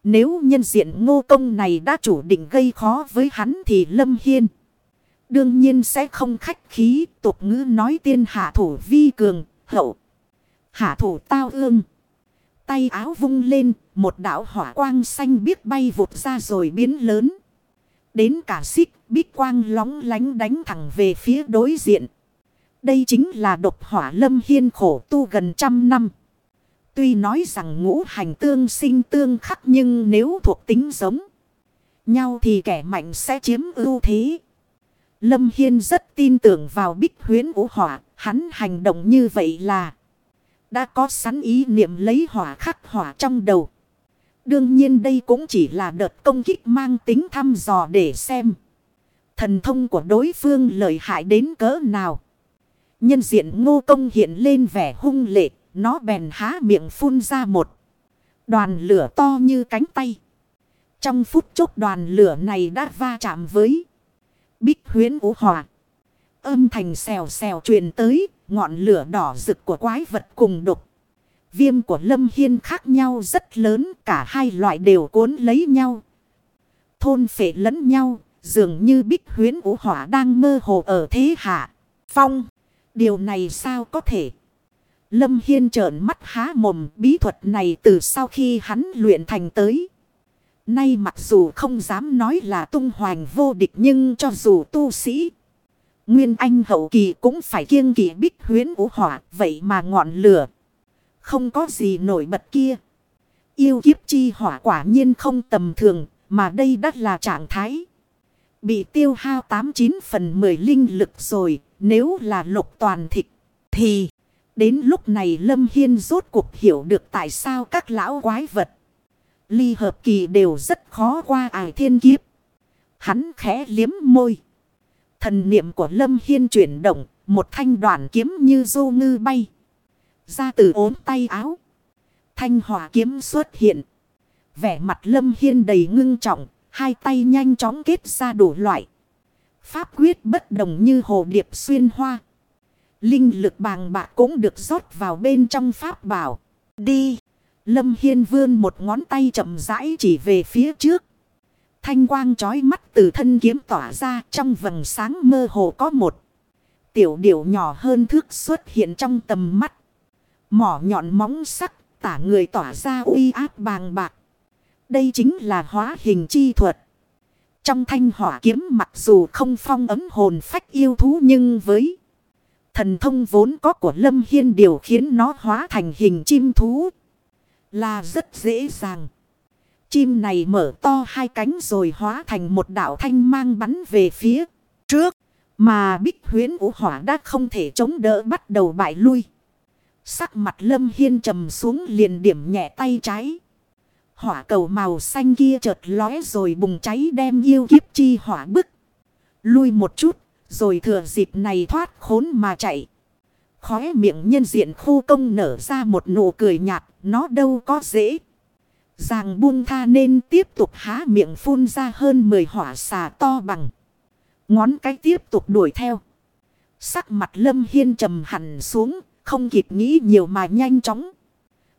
Nếu nhân diện ngô công này đã chủ định gây khó với hắn thì Lâm Hiên. Đương nhiên sẽ không khách khí tục ngữ nói tiên hạ thủ vi cường, hậu. Hạ thủ tao ương. Tay áo vung lên, một đảo hỏa quang xanh biết bay vụt ra rồi biến lớn. Đến cả xích, bích quang lóng lánh đánh thẳng về phía đối diện. Đây chính là độc hỏa lâm hiên khổ tu gần trăm năm. Tuy nói rằng ngũ hành tương sinh tương khắc nhưng nếu thuộc tính giống nhau thì kẻ mạnh sẽ chiếm ưu thế. Lâm Hiên rất tin tưởng vào bích huyến vũ hỏa, hắn hành động như vậy là đã có sẵn ý niệm lấy hỏa khắc hỏa trong đầu. Đương nhiên đây cũng chỉ là đợt công kích mang tính thăm dò để xem. Thần thông của đối phương lợi hại đến cỡ nào. Nhân diện ngô công hiện lên vẻ hung lệ. Nó bèn há miệng phun ra một. Đoàn lửa to như cánh tay. Trong phút chốc đoàn lửa này đã va chạm với. Bích huyến ú hòa. Âm thành xèo xèo truyền tới. Ngọn lửa đỏ rực của quái vật cùng đục. Viêm của Lâm Hiên khác nhau rất lớn. Cả hai loại đều cuốn lấy nhau. Thôn phệ lẫn nhau. Dường như bích huyến ú hỏa đang mơ hồ ở thế hạ. Phong. Điều này sao có thể? Lâm Hiên trợn mắt há mồm, bí thuật này từ sau khi hắn luyện thành tới. Nay mặc dù không dám nói là tung hoành vô địch nhưng cho dù tu sĩ. Nguyên Anh hậu kỳ cũng phải kiêng kỳ bích huyến ủ hỏa, vậy mà ngọn lửa. Không có gì nổi bật kia. Yêu kiếp chi hỏa quả nhiên không tầm thường, mà đây đắt là trạng thái. Bị tiêu hao 89 phần 10 linh lực rồi, nếu là lục toàn thịt, thì... Đến lúc này Lâm Hiên rốt cuộc hiểu được tại sao các lão quái vật. Ly hợp kỳ đều rất khó qua ải thiên kiếp. Hắn khẽ liếm môi. Thần niệm của Lâm Hiên chuyển động. Một thanh đoàn kiếm như du ngư bay. Ra từ ốm tay áo. Thanh hỏa kiếm xuất hiện. Vẻ mặt Lâm Hiên đầy ngưng trọng. Hai tay nhanh chóng kết ra đủ loại. Pháp quyết bất đồng như hồ điệp xuyên hoa. Linh lực bàng bạc cũng được rót vào bên trong pháp bảo. Đi. Lâm Hiên vươn một ngón tay chậm rãi chỉ về phía trước. Thanh quang trói mắt từ thân kiếm tỏa ra, trong vầng sáng mơ hồ có một. Tiểu điểu nhỏ hơn thước xuất hiện trong tầm mắt. Mỏ nhọn móng sắc, tả người tỏa ra uy áp bàng bạc. Đây chính là hóa hình chi thuật. Trong thanh hỏa kiếm mặc dù không phong ấm hồn phách yêu thú nhưng với Thần thông vốn có của Lâm Hiên điều khiến nó hóa thành hình chim thú. Là rất dễ dàng. Chim này mở to hai cánh rồi hóa thành một đảo thanh mang bắn về phía trước. Mà bích huyến vũ hỏa đã không thể chống đỡ bắt đầu bại lui. Sắc mặt Lâm Hiên trầm xuống liền điểm nhẹ tay trái. Hỏa cầu màu xanh kia chợt lóe rồi bùng cháy đem yêu kiếp chi hỏa bức. Lui một chút, rồi thừa dịp này thoát khốn mà chạy. Khóe miệng nhân diện khu công nở ra một nụ cười nhạt. Nó đâu có dễ. Giàng buông tha nên tiếp tục há miệng phun ra hơn 10 hỏa xà to bằng. Ngón cái tiếp tục đuổi theo. Sắc mặt lâm hiên trầm hẳn xuống. Không kịp nghĩ nhiều mà nhanh chóng.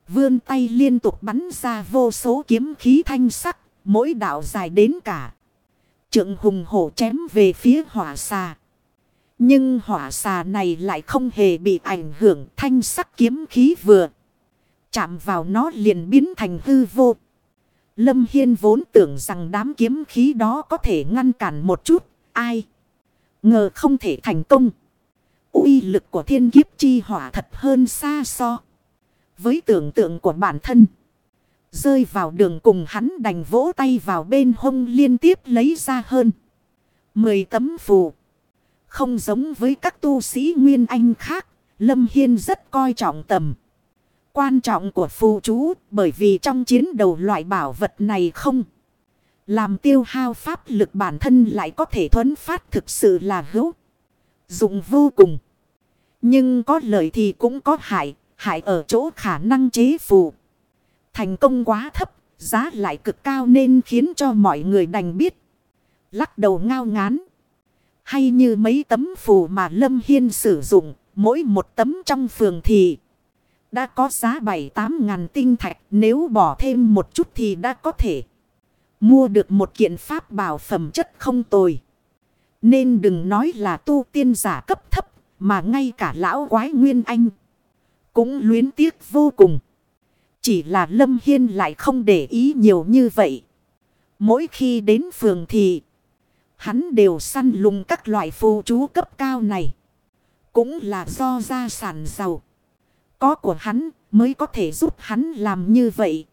Vươn tay liên tục bắn ra vô số kiếm khí thanh sắc. Mỗi đạo dài đến cả. Trượng hùng hổ chém về phía hỏa xà. Nhưng hỏa xà này lại không hề bị ảnh hưởng thanh sắc kiếm khí vừa. Chạm vào nó liền biến thành hư vô. Lâm Hiên vốn tưởng rằng đám kiếm khí đó có thể ngăn cản một chút. Ai? Ngờ không thể thành công. uy lực của thiên kiếp chi hỏa thật hơn xa so. Với tưởng tượng của bản thân. Rơi vào đường cùng hắn đành vỗ tay vào bên hông liên tiếp lấy ra hơn. Mười tấm phù. Không giống với các tu sĩ Nguyên Anh khác, Lâm Hiên rất coi trọng tầm. Quan trọng của phù chú bởi vì trong chiến đầu loại bảo vật này không. Làm tiêu hao pháp lực bản thân lại có thể thuấn phát thực sự là hữu. Dụng vô cùng. Nhưng có lợi thì cũng có hại. Hại ở chỗ khả năng chế phù. Thành công quá thấp. Giá lại cực cao nên khiến cho mọi người đành biết. Lắc đầu ngao ngán. Hay như mấy tấm phù mà Lâm Hiên sử dụng, mỗi một tấm trong phường thì đã có giá 7-8 ngàn tinh thạch. Nếu bỏ thêm một chút thì đã có thể mua được một kiện pháp bảo phẩm chất không tồi. Nên đừng nói là tu tiên giả cấp thấp, mà ngay cả lão quái Nguyên Anh cũng luyến tiếc vô cùng. Chỉ là Lâm Hiên lại không để ý nhiều như vậy. Mỗi khi đến phường thì Hắn đều săn lùng các loại phù chú cấp cao này. Cũng là do gia sản giàu. Có của hắn mới có thể giúp hắn làm như vậy.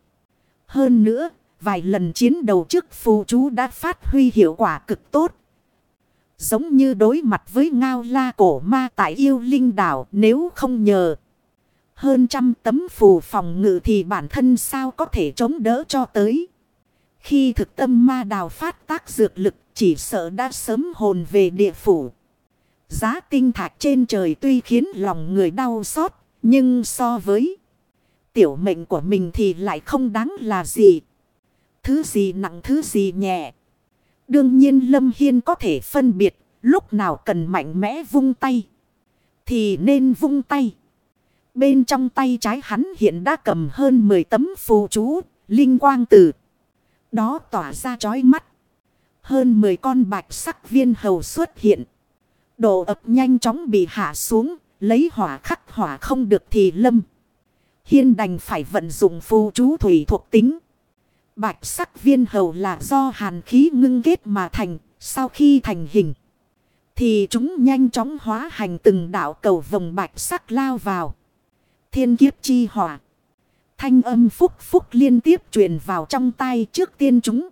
Hơn nữa, vài lần chiến đầu trước phù chú đã phát huy hiệu quả cực tốt. Giống như đối mặt với ngao la cổ ma tại yêu linh đảo nếu không nhờ. Hơn trăm tấm phù phòng ngự thì bản thân sao có thể chống đỡ cho tới. Khi thực tâm ma đào phát tác dược lực chỉ sợ đã sớm hồn về địa phủ. Giá tinh thạch trên trời tuy khiến lòng người đau xót. Nhưng so với tiểu mệnh của mình thì lại không đáng là gì. Thứ gì nặng thứ gì nhẹ. Đương nhiên Lâm Hiên có thể phân biệt lúc nào cần mạnh mẽ vung tay. Thì nên vung tay. Bên trong tay trái hắn hiện đã cầm hơn 10 tấm phù chú, linh quang tử. Đó tỏa ra chói mắt. Hơn 10 con bạch sắc viên hầu xuất hiện. Độ ập nhanh chóng bị hạ xuống, lấy hỏa khắc hỏa không được thì lâm. Hiên đành phải vận dụng phù chú thủy thuộc tính. Bạch sắc viên hầu là do hàn khí ngưng kết mà thành, sau khi thành hình. Thì chúng nhanh chóng hóa hành từng đạo cầu vòng bạch sắc lao vào. Thiên kiếp chi hỏa. Thanh âm phúc phúc liên tiếp truyền vào trong tay trước tiên chúng.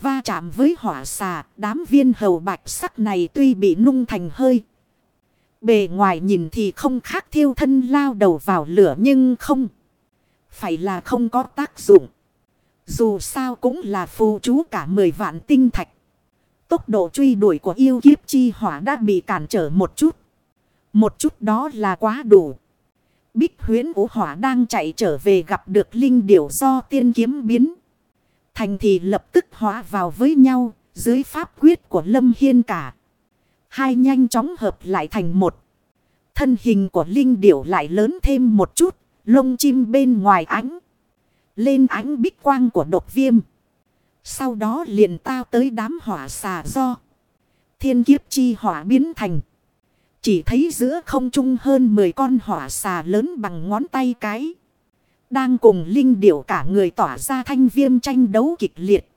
Va chạm với hỏa xà, đám viên hầu bạch sắc này tuy bị nung thành hơi. Bề ngoài nhìn thì không khác thiêu thân lao đầu vào lửa nhưng không. Phải là không có tác dụng. Dù sao cũng là phù chú cả 10 vạn tinh thạch. Tốc độ truy đuổi của yêu kiếp chi hỏa đã bị cản trở một chút. Một chút đó là quá đủ. Bích huyến vũ hỏa đang chạy trở về gặp được linh điểu do tiên kiếm biến. Thành thì lập tức hóa vào với nhau, dưới pháp quyết của Lâm Hiên cả. Hai nhanh chóng hợp lại thành một. Thân hình của linh điểu lại lớn thêm một chút. Lông chim bên ngoài ánh. Lên ánh bích quang của độc viêm. Sau đó liền tao tới đám hỏa xà do. Thiên kiếp chi hỏa biến thành. Chỉ thấy giữa không trung hơn 10 con hỏa xà lớn bằng ngón tay cái. Đang cùng linh điểu cả người tỏa ra thanh viêm tranh đấu kịch liệt.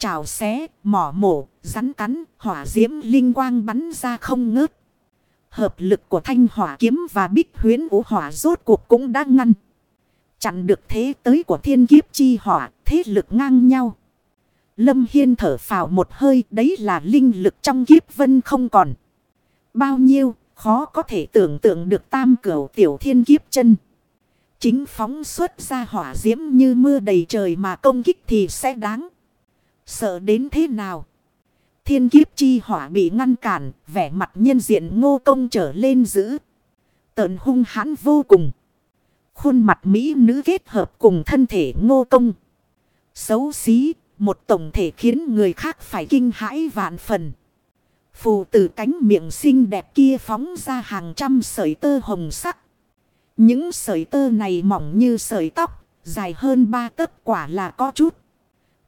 Chào xé, mỏ mổ, rắn cắn, hỏa diễm linh quang bắn ra không ngớt. Hợp lực của thanh hỏa kiếm và bích huyến vũ hỏa rốt cuộc cũng đã ngăn. Chặn được thế tới của thiên kiếp chi hỏa, thế lực ngang nhau. Lâm Hiên thở phào một hơi, đấy là linh lực trong kiếp vân không còn. Bao nhiêu, khó có thể tưởng tượng được tam cửu tiểu thiên kiếp chân. Chính phóng xuất ra hỏa diễm như mưa đầy trời mà công kích thì sẽ đáng. Sợ đến thế nào? Thiên kiếp chi hỏa bị ngăn cản, vẻ mặt nhân diện ngô công trở lên giữ. Tợn hung hãn vô cùng. Khuôn mặt Mỹ nữ kết hợp cùng thân thể ngô công. Xấu xí, một tổng thể khiến người khác phải kinh hãi vạn phần. Phù từ cánh miệng xinh đẹp kia phóng ra hàng trăm sợi tơ hồng sắc. Những sợi tơ này mỏng như sợi tóc, dài hơn ba tấc quả là có chút.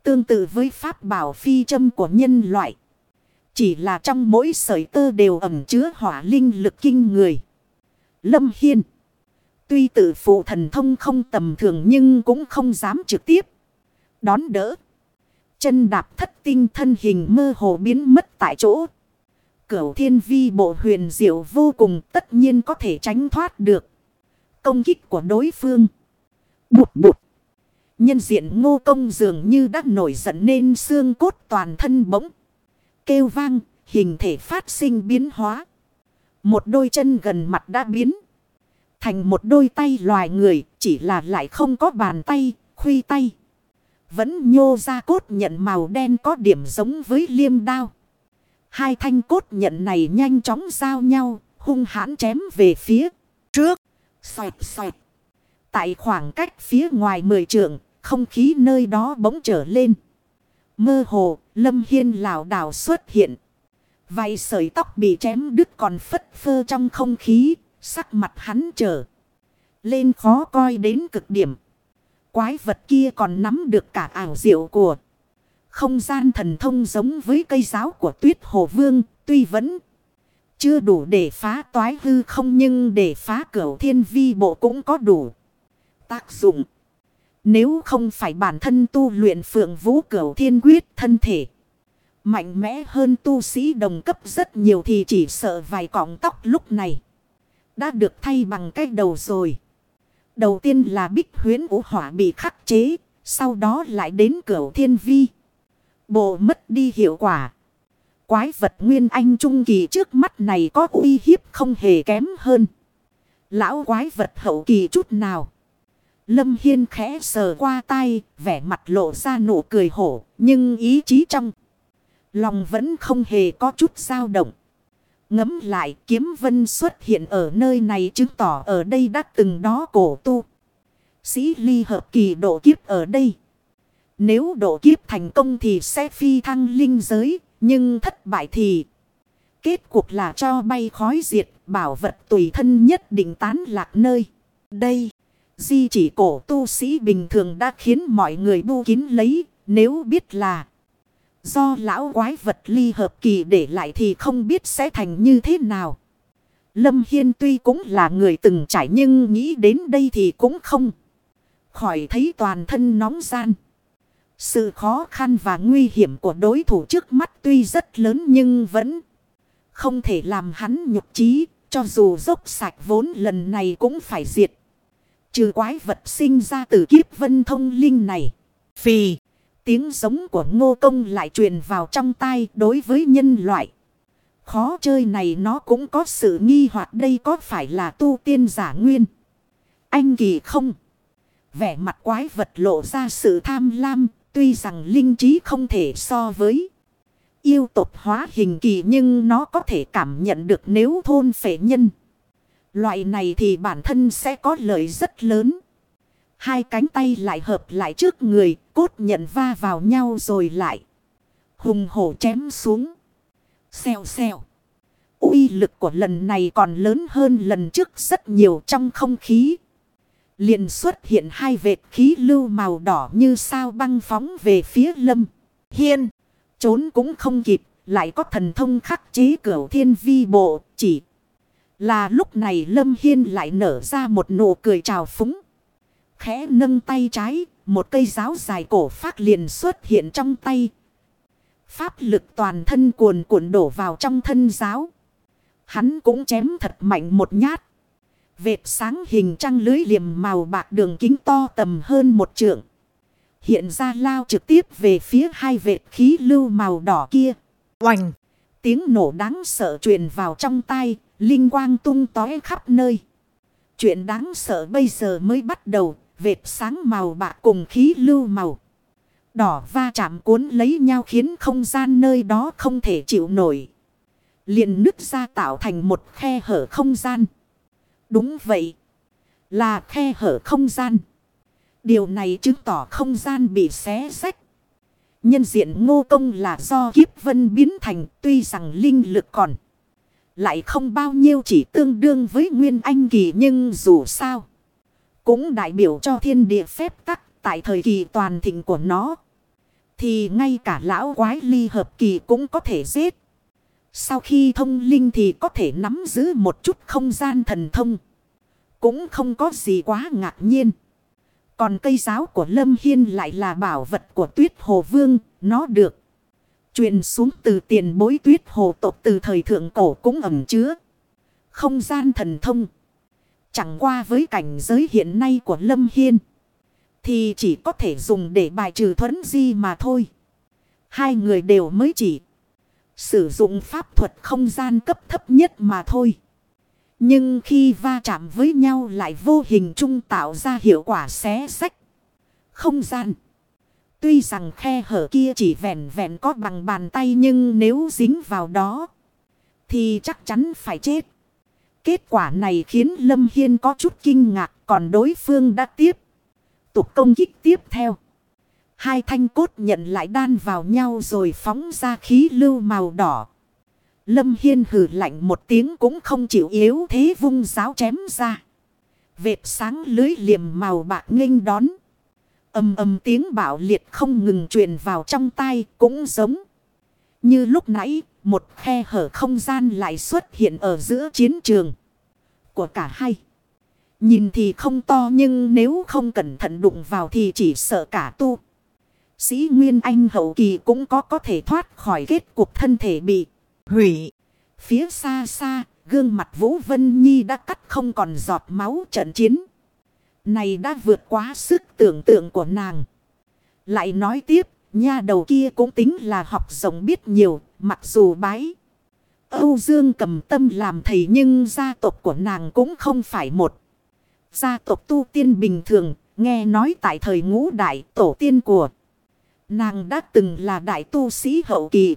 Tương tự với pháp bảo phi châm của nhân loại. Chỉ là trong mỗi sợi tơ đều ẩm chứa hỏa linh lực kinh người. Lâm Hiên. Tuy tự phụ thần thông không tầm thường nhưng cũng không dám trực tiếp. Đón đỡ. Chân đạp thất tinh thân hình mơ hồ biến mất tại chỗ. Cửu thiên vi bộ huyền diệu vô cùng tất nhiên có thể tránh thoát được. Công kích của đối phương. Bụt bụt. Nhân diện ngô công dường như đã nổi giận nên xương cốt toàn thân bỗng. Kêu vang, hình thể phát sinh biến hóa. Một đôi chân gần mặt đã biến. Thành một đôi tay loài người, chỉ là lại không có bàn tay, khuy tay. Vẫn nhô ra cốt nhận màu đen có điểm giống với liêm đao. Hai thanh cốt nhận này nhanh chóng giao nhau, hung hãn chém về phía trước. Xoẹt xoẹt. Tại khoảng cách phía ngoài mười trượng, không khí nơi đó bỗng trở lên. Mơ hồ, Lâm Hiên lảo đảo xuất hiện. Vài sợi tóc bị chém đứt còn phất phơ trong không khí, sắc mặt hắn trở. Lên khó coi đến cực điểm. Quái vật kia còn nắm được cả ảo diệu của. Không gian thần thông giống với cây giáo của tuyết hồ vương, tuy vẫn chưa đủ để phá toái hư không nhưng để phá cửu thiên vi bộ cũng có đủ tác dụng. Nếu không phải bản thân tu luyện phượng vũ cửu thiên quyết, thân thể. Mạnh mẽ hơn tu sĩ đồng cấp rất nhiều thì chỉ sợ vài cọng tóc lúc này. Đã được thay bằng cái đầu rồi. Đầu tiên là bích huyến vũ hỏa bị khắc chế. Sau đó lại đến cửu thiên vi. Bộ mất đi hiệu quả. Quái vật nguyên anh trung kỳ trước mắt này có uy hiếp không hề kém hơn. Lão quái vật hậu kỳ chút nào. Lâm Hiên khẽ sờ qua tay, vẻ mặt lộ ra nụ cười hổ, nhưng ý chí trong. Lòng vẫn không hề có chút dao động. Ngấm lại kiếm vân xuất hiện ở nơi này chứng tỏ ở đây đã từng đó cổ tu. Sĩ ly hợp kỳ độ kiếp ở đây. Nếu độ kiếp thành công thì sẽ phi thăng linh giới, nhưng thất bại thì... Kết cuộc là cho bay khói diệt, bảo vật tùy thân nhất định tán lạc nơi. Đây, di chỉ cổ tu sĩ bình thường đã khiến mọi người bu kín lấy, nếu biết là... Do lão quái vật ly hợp kỳ để lại thì không biết sẽ thành như thế nào. Lâm Hiên tuy cũng là người từng trải nhưng nghĩ đến đây thì cũng không. Khỏi thấy toàn thân nóng gian. Sự khó khăn và nguy hiểm của đối thủ trước mắt tuy rất lớn nhưng vẫn không thể làm hắn nhục trí. Cho dù dốc sạch vốn lần này cũng phải diệt. Trừ quái vật sinh ra từ kiếp vân thông linh này. Phì. Tiếng giống của ngô công lại truyền vào trong tai đối với nhân loại. Khó chơi này nó cũng có sự nghi hoặc đây có phải là tu tiên giả nguyên. Anh kỳ không? Vẻ mặt quái vật lộ ra sự tham lam. Tuy rằng linh trí không thể so với yêu tộc hóa hình kỳ nhưng nó có thể cảm nhận được nếu thôn phệ nhân. Loại này thì bản thân sẽ có lợi rất lớn. Hai cánh tay lại hợp lại trước người, cốt nhận va vào nhau rồi lại. Hùng hổ chém xuống. Xèo xèo. uy lực của lần này còn lớn hơn lần trước rất nhiều trong không khí. liền xuất hiện hai vệt khí lưu màu đỏ như sao băng phóng về phía lâm. Hiên. Trốn cũng không kịp. Lại có thần thông khắc chế cửu thiên vi bộ. Chỉ là lúc này Lâm Hiên lại nở ra một nụ cười trào phúng. Khẽ nâng tay trái, một cây giáo dài cổ phát liền xuất hiện trong tay. Pháp lực toàn thân cuồn cuộn đổ vào trong thân giáo. Hắn cũng chém thật mạnh một nhát. Vệt sáng hình trăng lưới liềm màu bạc đường kính to tầm hơn một trượng. Hiện ra lao trực tiếp về phía hai vệt khí lưu màu đỏ kia. Oành! Tiếng nổ đáng sợ truyền vào trong tay, linh quang tung tói khắp nơi. Chuyện đáng sợ bây giờ mới bắt đầu, vệt sáng màu bạc cùng khí lưu màu. Đỏ va chạm cuốn lấy nhau khiến không gian nơi đó không thể chịu nổi. liền nứt ra tạo thành một khe hở không gian. Đúng vậy. Là khe hở không gian. Điều này chứng tỏ không gian bị xé rách. Nhân diện ngô công là do kiếp vân biến thành tuy rằng linh lực còn. Lại không bao nhiêu chỉ tương đương với nguyên anh kỳ nhưng dù sao. Cũng đại biểu cho thiên địa phép tắc tại thời kỳ toàn thịnh của nó. Thì ngay cả lão quái ly hợp kỳ cũng có thể giết. Sau khi thông linh thì có thể nắm giữ một chút không gian thần thông. Cũng không có gì quá ngạc nhiên. Còn cây giáo của Lâm Hiên lại là bảo vật của tuyết hồ vương. Nó được truyền xuống từ tiền bối tuyết hồ tộc từ thời thượng cổ cũng ẩm chứa. Không gian thần thông. Chẳng qua với cảnh giới hiện nay của Lâm Hiên. Thì chỉ có thể dùng để bài trừ thuẫn di mà thôi. Hai người đều mới chỉ. Sử dụng pháp thuật không gian cấp thấp nhất mà thôi. Nhưng khi va chạm với nhau lại vô hình trung tạo ra hiệu quả xé sách. Không gian. Tuy rằng khe hở kia chỉ vẹn vẹn có bằng bàn tay nhưng nếu dính vào đó. Thì chắc chắn phải chết. Kết quả này khiến Lâm Hiên có chút kinh ngạc, còn đối phương đã tiếp. Tục công kích tiếp theo. Hai thanh cốt nhận lại đan vào nhau rồi phóng ra khí lưu màu đỏ. Lâm Hiên hử lạnh một tiếng cũng không chịu yếu thế vung giáo chém ra. Vệt sáng lưới liềm màu bạc nghênh đón. Âm âm tiếng bạo liệt không ngừng truyền vào trong tay cũng giống. Như lúc nãy, một khe hở không gian lại xuất hiện ở giữa chiến trường của cả hai. Nhìn thì không to nhưng nếu không cẩn thận đụng vào thì chỉ sợ cả tu. Sĩ Nguyên Anh hậu kỳ cũng có có thể thoát khỏi kết cục thân thể bị hủy. Phía xa xa, gương mặt Vũ Vân Nhi đã cắt không còn giọt máu trận chiến. Này đã vượt quá sức tưởng tượng của nàng. Lại nói tiếp, nha đầu kia cũng tính là học rộng biết nhiều, mặc dù bái. Âu Dương cầm tâm làm thầy nhưng gia tộc của nàng cũng không phải một. Gia tộc tu tiên bình thường, Nghe nói tại thời ngũ đại tổ tiên của nàng đã từng là đại tu sĩ hậu kỳ.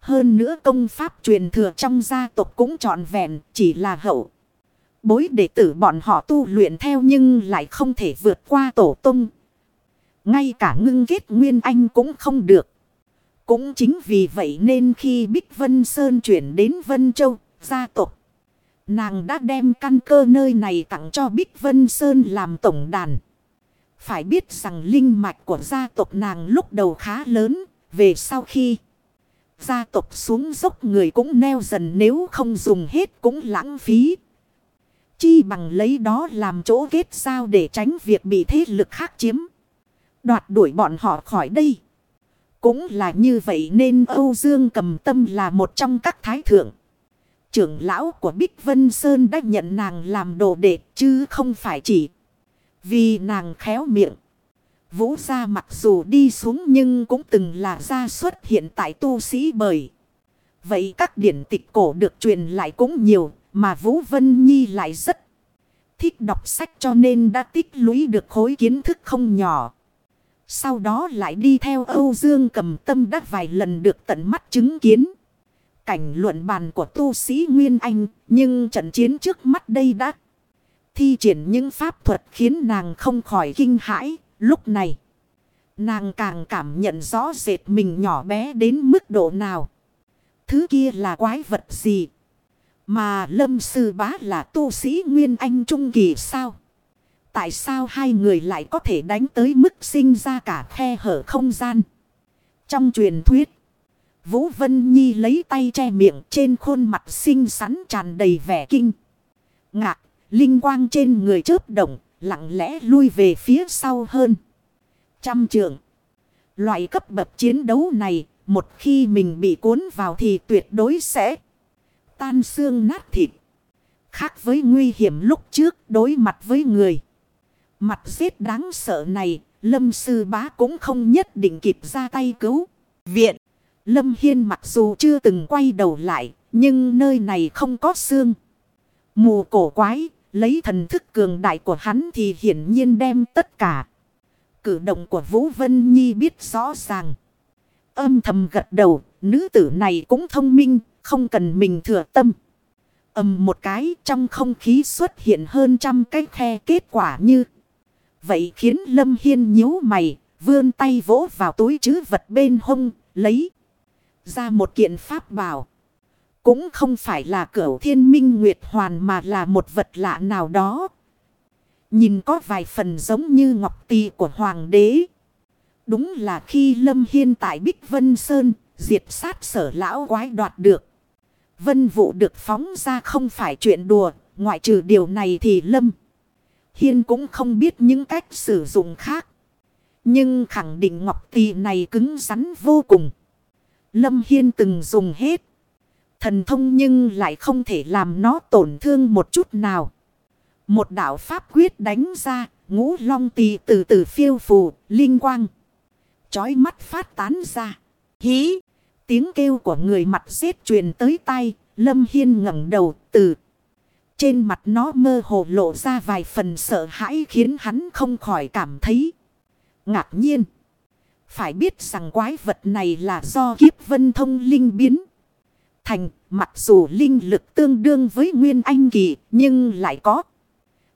Hơn nữa công pháp truyền thừa trong gia tộc cũng trọn vẹn chỉ là hậu. Bối đệ tử bọn họ tu luyện theo nhưng lại không thể vượt qua tổ tung. Ngay cả ngưng kết nguyên anh cũng không được. Cũng chính vì vậy nên khi Bích Vân Sơn chuyển đến Vân Châu, gia tộc. Nàng đã đem căn cơ nơi này tặng cho Bích Vân Sơn làm tổng đàn. Phải biết rằng linh mạch của gia tộc nàng lúc đầu khá lớn, về sau khi gia tộc xuống dốc người cũng neo dần nếu không dùng hết cũng lãng phí. Chi bằng lấy đó làm chỗ kết sao để tránh việc bị thế lực khác chiếm. Đoạt đuổi bọn họ khỏi đây. Cũng là như vậy nên Âu Dương cầm tâm là một trong các thái thượng. Trưởng lão của Bích Vân Sơn đã nhận nàng làm đồ đệ, chứ không phải chỉ vì nàng khéo miệng. Vũ gia mặc dù đi xuống nhưng cũng từng là gia xuất hiện tại tu sĩ bởi. Vậy các điển tịch cổ được truyền lại cũng nhiều mà Vũ Vân Nhi lại rất thích đọc sách cho nên đã tích lũy được khối kiến thức không nhỏ. Sau đó lại đi theo Âu Dương cầm tâm đắc vài lần được tận mắt chứng kiến. Cảnh luận bàn của tu sĩ Nguyên Anh, nhưng trận chiến trước mắt đây đã thi triển những pháp thuật khiến nàng không khỏi kinh hãi. Lúc này, nàng càng cảm nhận rõ rệt mình nhỏ bé đến mức độ nào. Thứ kia là quái vật gì? Mà lâm sư bá là tu sĩ Nguyên Anh Trung Kỳ sao? Tại sao hai người lại có thể đánh tới mức sinh ra cả khe hở không gian? Trong truyền thuyết, Vũ Vân Nhi lấy tay che miệng trên khuôn mặt xinh xắn tràn đầy vẻ kinh. Ngạc, linh quang trên người chớp động, lặng lẽ lui về phía sau hơn. Trăm trượng. Loại cấp bậc chiến đấu này, một khi mình bị cuốn vào thì tuyệt đối sẽ tan xương nát thịt. Khác với nguy hiểm lúc trước đối mặt với người. Mặt giết đáng sợ này, Lâm Sư Bá cũng không nhất định kịp ra tay cứu. Viện, Lâm Hiên mặc dù chưa từng quay đầu lại, nhưng nơi này không có xương. Mù cổ quái, lấy thần thức cường đại của hắn thì hiển nhiên đem tất cả. Cử động của Vũ Vân Nhi biết rõ ràng. Âm thầm gật đầu, nữ tử này cũng thông minh, không cần mình thừa tâm. ầm một cái trong không khí xuất hiện hơn trăm cái khe kết quả như. Vậy khiến Lâm Hiên nhíu mày, vươn tay vỗ vào túi chứ vật bên hông, lấy ra một kiện pháp bảo. Cũng không phải là cửu thiên minh nguyệt hoàn mà là một vật lạ nào đó. Nhìn có vài phần giống như ngọc tỳ của hoàng đế. Đúng là khi Lâm Hiên tại Bích Vân Sơn, diệt sát sở lão quái đoạt được. Vân vụ được phóng ra không phải chuyện đùa, ngoại trừ điều này thì Lâm Hiên cũng không biết những cách sử dụng khác. Nhưng khẳng định ngọc tỳ này cứng rắn vô cùng. Lâm Hiên từng dùng hết. Thần thông nhưng lại không thể làm nó tổn thương một chút nào. Một đạo pháp quyết đánh ra, ngũ long tỳ từ từ phiêu phù, linh quang. Chói mắt phát tán ra. Hí! Tiếng kêu của người mặt giết truyền tới tay, Lâm Hiên ngẩng đầu từ. Trên mặt nó mơ hồ lộ ra vài phần sợ hãi khiến hắn không khỏi cảm thấy ngạc nhiên. Phải biết rằng quái vật này là do kiếp vân thông linh biến. Thành mặc dù linh lực tương đương với nguyên anh kỳ nhưng lại có.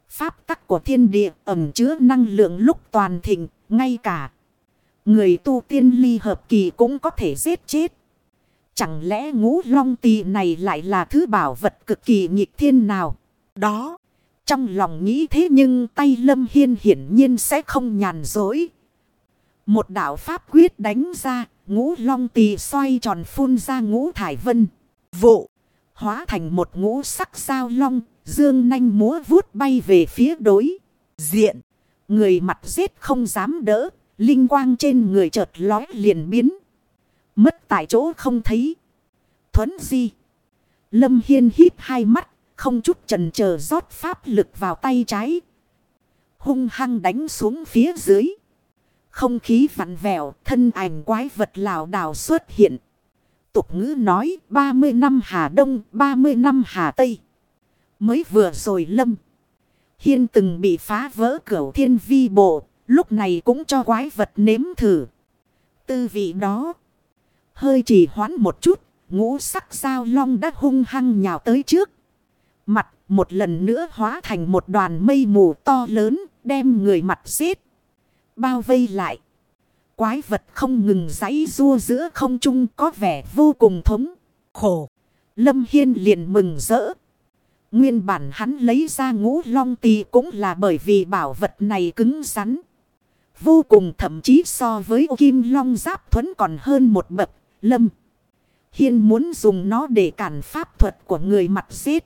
Pháp tắc của thiên địa ẩm chứa năng lượng lúc toàn thịnh ngay cả. Người tu tiên ly hợp kỳ cũng có thể giết chết. Chẳng lẽ ngũ long tỳ này lại là thứ bảo vật cực kỳ nghịch thiên nào? Đó. Trong lòng nghĩ thế nhưng tay Lâm Hiên hiển nhiên sẽ không nhàn dối. Một đạo pháp quyết đánh ra, ngũ long tỳ xoay tròn phun ra ngũ thải vân. Vụ, hóa thành một ngũ sắc sao long, dương nanh múa vuốt bay về phía đối. Diện, người mặt giết không dám đỡ, linh quang trên người chợt lói liền biến. Mất tại chỗ không thấy. Thuấn di. Lâm Hiên híp hai mắt, không chút trần chờ rót pháp lực vào tay trái. Hung hăng đánh xuống phía dưới. Không khí vặn vẹo, thân ảnh quái vật lào đảo xuất hiện. Tục ngữ nói 30 năm Hà Đông, 30 năm Hà Tây. Mới vừa rồi lâm. Hiên từng bị phá vỡ cửa thiên vi bộ. Lúc này cũng cho quái vật nếm thử. Tư vị đó. Hơi chỉ hoãn một chút. Ngũ sắc sao long đã hung hăng nhào tới trước. Mặt một lần nữa hóa thành một đoàn mây mù to lớn. Đem người mặt giết. Bao vây lại. Quái vật không ngừng giãy rua giữa không trung có vẻ vô cùng thống khổ. Lâm Hiên liền mừng rỡ. Nguyên bản hắn lấy ra ngũ long tì cũng là bởi vì bảo vật này cứng rắn. Vô cùng thậm chí so với kim long giáp thuẫn còn hơn một bậc. Lâm. Hiên muốn dùng nó để cản pháp thuật của người mặt xếp.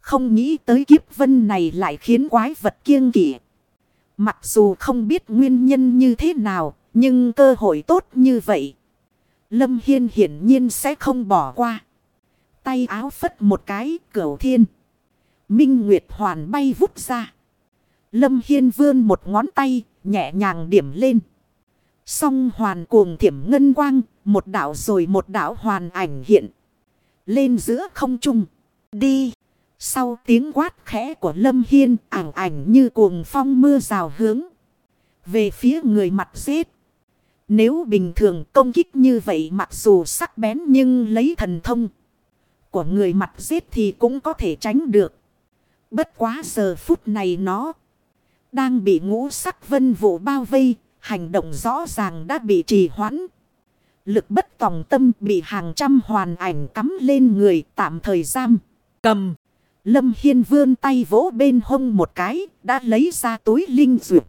Không nghĩ tới kiếp vân này lại khiến quái vật kiêng kỵ. Mặc dù không biết nguyên nhân như thế nào, nhưng cơ hội tốt như vậy. Lâm Hiên hiển nhiên sẽ không bỏ qua. Tay áo phất một cái, cửu thiên. Minh Nguyệt Hoàn bay vút ra. Lâm Hiên vươn một ngón tay, nhẹ nhàng điểm lên. Song hoàn cuồng thiểm ngân quang, một đảo rồi một đảo hoàn ảnh hiện. Lên giữa không trung. Đi. Sau tiếng quát khẽ của Lâm Hiên ảng ảnh như cuồng phong mưa rào hướng. Về phía người mặt giết. Nếu bình thường công kích như vậy mặc dù sắc bén nhưng lấy thần thông của người mặt giết thì cũng có thể tránh được. Bất quá giờ phút này nó đang bị ngũ sắc vân vụ bao vây, hành động rõ ràng đã bị trì hoãn. Lực bất tòng tâm bị hàng trăm hoàn ảnh cắm lên người tạm thời giam. Cầm. Lâm Hiên vươn tay vỗ bên hông một cái, đã lấy ra túi linh dược.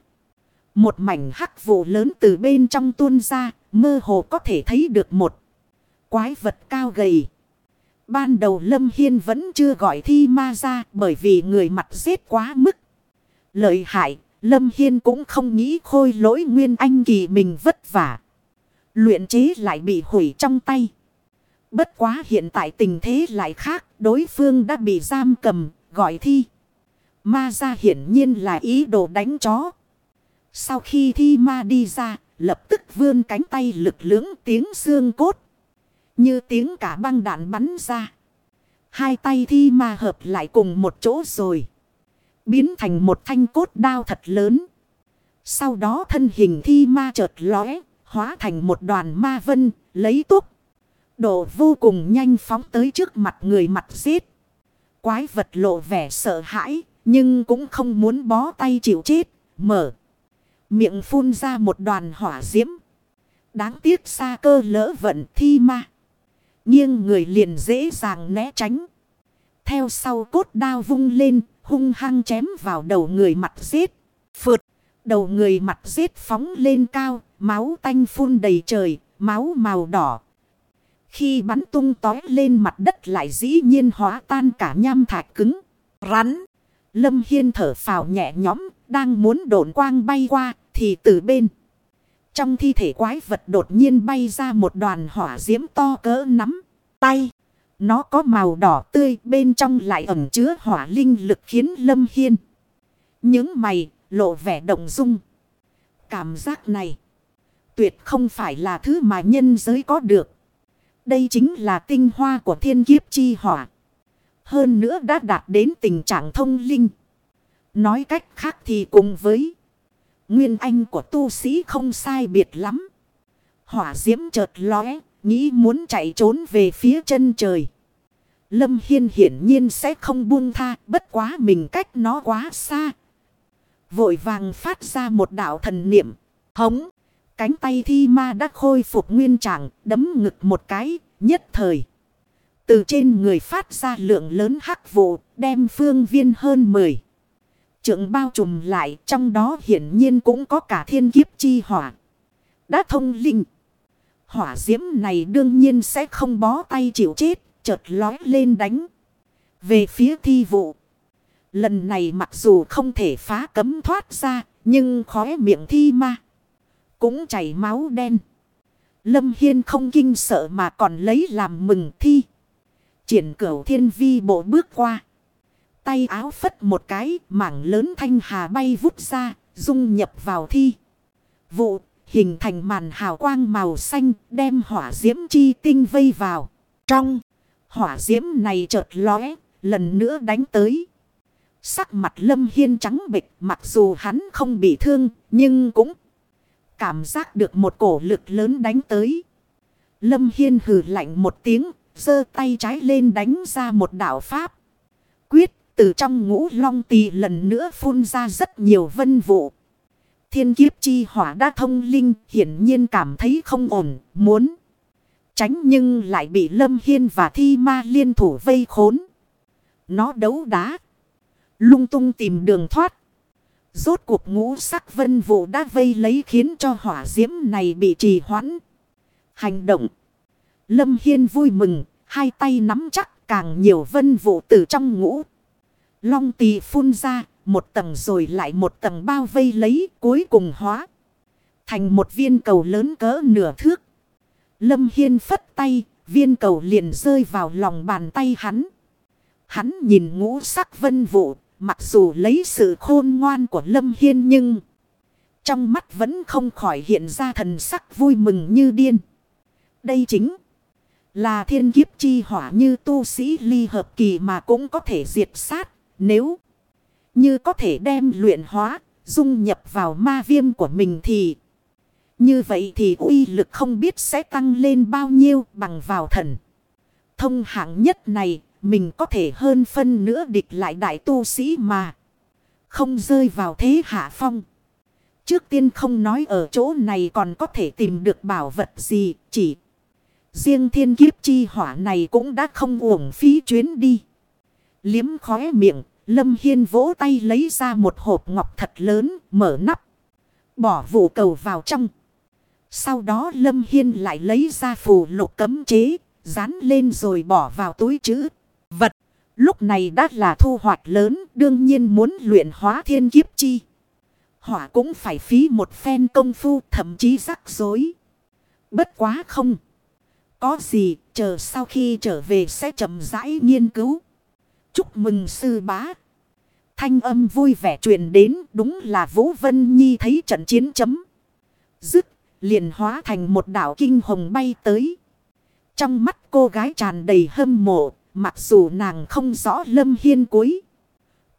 Một mảnh hắc vụ lớn từ bên trong tuôn ra, mơ hồ có thể thấy được một quái vật cao gầy. Ban đầu Lâm Hiên vẫn chưa gọi thi ma ra bởi vì người mặt giết quá mức. Lợi hại, Lâm Hiên cũng không nghĩ khôi lỗi nguyên anh kỳ mình vất vả. Luyện chế lại bị hủy trong tay. Bất quá hiện tại tình thế lại khác, đối phương đã bị giam cầm, gọi thi. Ma ra hiển nhiên là ý đồ đánh chó. Sau khi thi ma đi ra, lập tức vươn cánh tay lực lưỡng tiếng xương cốt. Như tiếng cả băng đạn bắn ra. Hai tay thi ma hợp lại cùng một chỗ rồi. Biến thành một thanh cốt đao thật lớn. Sau đó thân hình thi ma chợt lóe, hóa thành một đoàn ma vân, lấy túc. Độ vô cùng nhanh phóng tới trước mặt người mặt giết. Quái vật lộ vẻ sợ hãi, nhưng cũng không muốn bó tay chịu chết, mở. Miệng phun ra một đoàn hỏa diễm. Đáng tiếc xa cơ lỡ vận thi ma. Nghiêng người liền dễ dàng né tránh. Theo sau cốt đao vung lên, hung hăng chém vào đầu người mặt giết. Phượt, đầu người mặt giết phóng lên cao, máu tanh phun đầy trời, máu màu đỏ. Khi bắn tung tói lên mặt đất lại dĩ nhiên hóa tan cả nham thạch cứng, rắn. Lâm Hiên thở phào nhẹ nhõm, đang muốn độn quang bay qua, thì từ bên. Trong thi thể quái vật đột nhiên bay ra một đoàn hỏa diễm to cỡ nắm tay. Nó có màu đỏ tươi bên trong lại ẩm chứa hỏa linh lực khiến Lâm Hiên. Những mày lộ vẻ động dung. Cảm giác này tuyệt không phải là thứ mà nhân giới có được. Đây chính là tinh hoa của thiên kiếp chi hỏa. Hơn nữa đã đạt đến tình trạng thông linh. Nói cách khác thì cùng với Nguyên anh của tu sĩ không sai biệt lắm. Hỏa diễm chợt lóe, nghĩ muốn chạy trốn về phía chân trời. Lâm Hiên hiển nhiên sẽ không buông tha, bất quá mình cách nó quá xa. Vội vàng phát ra một đạo thần niệm, hống. Cánh tay thi ma đã khôi phục nguyên trạng, đấm ngực một cái, nhất thời. Từ trên người phát ra lượng lớn hắc vụ, đem phương viên hơn 10. Trượng bao trùm lại trong đó hiển nhiên cũng có cả thiên kiếp chi hỏa. Đã thông linh. Hỏa diễm này đương nhiên sẽ không bó tay chịu chết, chợt lói lên đánh. Về phía thi vụ. Lần này mặc dù không thể phá cấm thoát ra, nhưng khóe miệng thi ma. Cũng chảy máu đen. Lâm Hiên không kinh sợ mà còn lấy làm mừng thi. Triển cửu thiên vi bộ bước qua. Tay áo phất một cái, mảng lớn thanh hà bay vút ra, dung nhập vào thi. Vụ, hình thành màn hào quang màu xanh, đem hỏa diễm chi tinh vây vào. Trong, hỏa diễm này chợt lóe, lần nữa đánh tới. Sắc mặt Lâm Hiên trắng bệch mặc dù hắn không bị thương nhưng cũng cảm giác được một cổ lực lớn đánh tới. Lâm Hiên hừ lạnh một tiếng, giơ tay trái lên đánh ra một đạo pháp. Quyết từ trong ngũ long tỳ lần nữa phun ra rất nhiều vân vụ. Thiên kiếp chi hỏa đã thông linh hiển nhiên cảm thấy không ổn, muốn tránh nhưng lại bị Lâm Hiên và Thi Ma liên thủ vây khốn. Nó đấu đá, lung tung tìm đường thoát. Rốt cuộc ngũ sắc vân vụ đã vây lấy khiến cho hỏa diễm này bị trì hoãn. Hành động. Lâm Hiên vui mừng, hai tay nắm chắc càng nhiều vân vụ từ trong ngũ. Long tỳ phun ra, một tầng rồi lại một tầng bao vây lấy cuối cùng hóa. Thành một viên cầu lớn cỡ nửa thước. Lâm Hiên phất tay, viên cầu liền rơi vào lòng bàn tay hắn. Hắn nhìn ngũ sắc vân vụ, mặc dù lấy sự khôn ngoan của Lâm Hiên nhưng... Trong mắt vẫn không khỏi hiện ra thần sắc vui mừng như điên. Đây chính là thiên kiếp chi hỏa như tu sĩ ly hợp kỳ mà cũng có thể diệt sát. Nếu như có thể đem luyện hóa, dung nhập vào ma viêm của mình thì... Như vậy thì uy lực không biết sẽ tăng lên bao nhiêu bằng vào thần. Thông hạng nhất này, mình có thể hơn phân nữa địch lại đại tu sĩ mà. Không rơi vào thế hạ phong. Trước tiên không nói ở chỗ này còn có thể tìm được bảo vật gì, chỉ riêng thiên kiếp chi hỏa này cũng đã không uổng phí chuyến đi. Liếm khóe miệng, Lâm Hiên vỗ tay lấy ra một hộp ngọc thật lớn, mở nắp. Bỏ vụ cầu vào trong. Sau đó Lâm Hiên lại lấy ra phù lục cấm chế, dán lên rồi bỏ vào túi chữ. Vật, lúc này đã là thu hoạch lớn, đương nhiên muốn luyện hóa thiên kiếp chi. Hỏa cũng phải phí một phen công phu thậm chí rắc rối. Bất quá không. Có gì, chờ sau khi trở về sẽ chậm rãi nghiên cứu. Chúc mừng sư bá. Thanh âm vui vẻ truyền đến đúng là Vũ Vân Nhi thấy trận chiến chấm. Dứt, liền hóa thành một đảo kinh hồng bay tới. Trong mắt cô gái tràn đầy hâm mộ, mặc dù nàng không rõ lâm hiên cuối.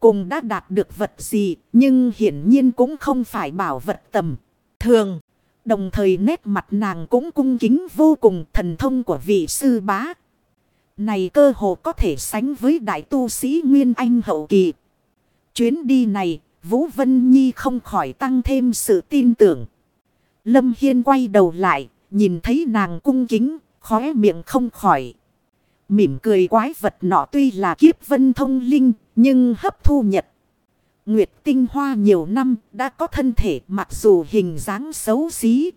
Cùng đã đạt được vật gì, nhưng hiển nhiên cũng không phải bảo vật tầm. Thường, đồng thời nét mặt nàng cũng cung kính vô cùng thần thông của vị sư bá. Này cơ hồ có thể sánh với đại tu sĩ Nguyên Anh hậu kỳ. Chuyến đi này, Vũ Vân Nhi không khỏi tăng thêm sự tin tưởng. Lâm Hiên quay đầu lại, nhìn thấy nàng cung kính, khóe miệng không khỏi. Mỉm cười quái vật nọ tuy là kiếp vân thông linh, nhưng hấp thu nhật. Nguyệt tinh hoa nhiều năm đã có thân thể mặc dù hình dáng xấu xí.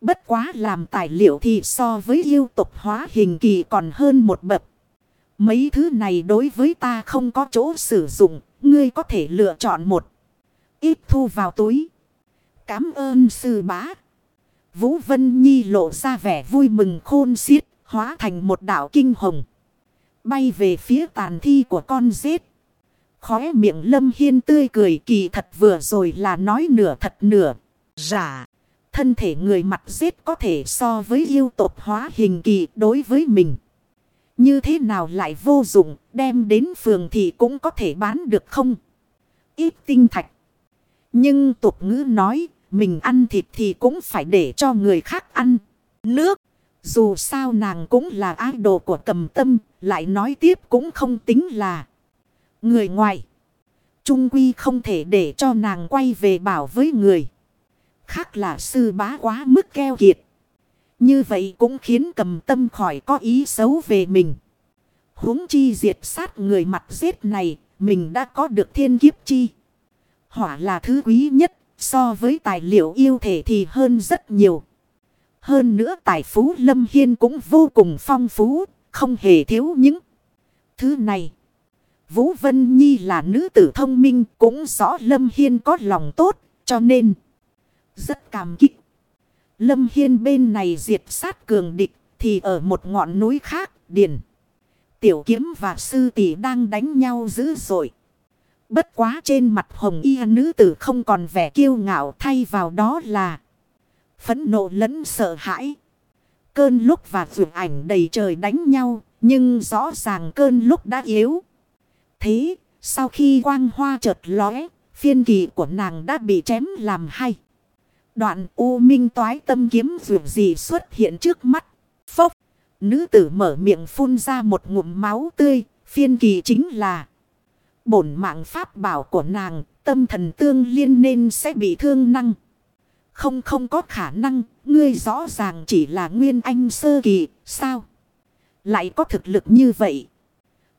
Bất quá làm tài liệu thì so với yêu tục hóa hình kỳ còn hơn một bậc. Mấy thứ này đối với ta không có chỗ sử dụng, ngươi có thể lựa chọn một. Ít thu vào túi. Cám ơn sư bá. Vũ Vân Nhi lộ ra vẻ vui mừng khôn xiết, hóa thành một đảo kinh hồng. Bay về phía tàn thi của con rết. Khóe miệng Lâm Hiên tươi cười kỳ thật vừa rồi là nói nửa thật nửa. Giả. Thân thể người mặt rết có thể so với yêu tộc hóa hình kỳ đối với mình. Như thế nào lại vô dụng, đem đến phường thì cũng có thể bán được không? Ít tinh thạch. Nhưng tục ngữ nói, mình ăn thịt thì cũng phải để cho người khác ăn. Nước. Dù sao nàng cũng là idol của cầm tâm, lại nói tiếp cũng không tính là người ngoài. Trung quy không thể để cho nàng quay về bảo với người. Khác là sư bá quá mức keo kiệt. Như vậy cũng khiến cầm tâm khỏi có ý xấu về mình. huống chi diệt sát người mặt giết này, mình đã có được thiên kiếp chi. Hỏa là thứ quý nhất, so với tài liệu yêu thể thì hơn rất nhiều. Hơn nữa tài phú Lâm Hiên cũng vô cùng phong phú, không hề thiếu những thứ này. Vũ Vân Nhi là nữ tử thông minh cũng rõ Lâm Hiên có lòng tốt, cho nên rất cảm kích. Lâm Hiên bên này diệt sát cường địch thì ở một ngọn núi khác, điền. Tiểu kiếm và sư tỷ đang đánh nhau dữ dội. Bất quá trên mặt hồng y nữ tử không còn vẻ kiêu ngạo thay vào đó là phẫn nộ lẫn sợ hãi. Cơn lúc và vượt ảnh đầy trời đánh nhau, nhưng rõ ràng cơn lúc đã yếu. Thế, Sau khi quang hoa chợt lóe, phiên kỳ của nàng đã bị chém làm hai. Đoạn U Minh toái tâm kiếm vượt gì xuất hiện trước mắt. Phốc, nữ tử mở miệng phun ra một ngụm máu tươi, phiên kỳ chính là bổn mạng pháp bảo của nàng, tâm thần tương liên nên sẽ bị thương năng. Không không có khả năng, ngươi rõ ràng chỉ là nguyên anh sơ kỳ, sao? Lại có thực lực như vậy.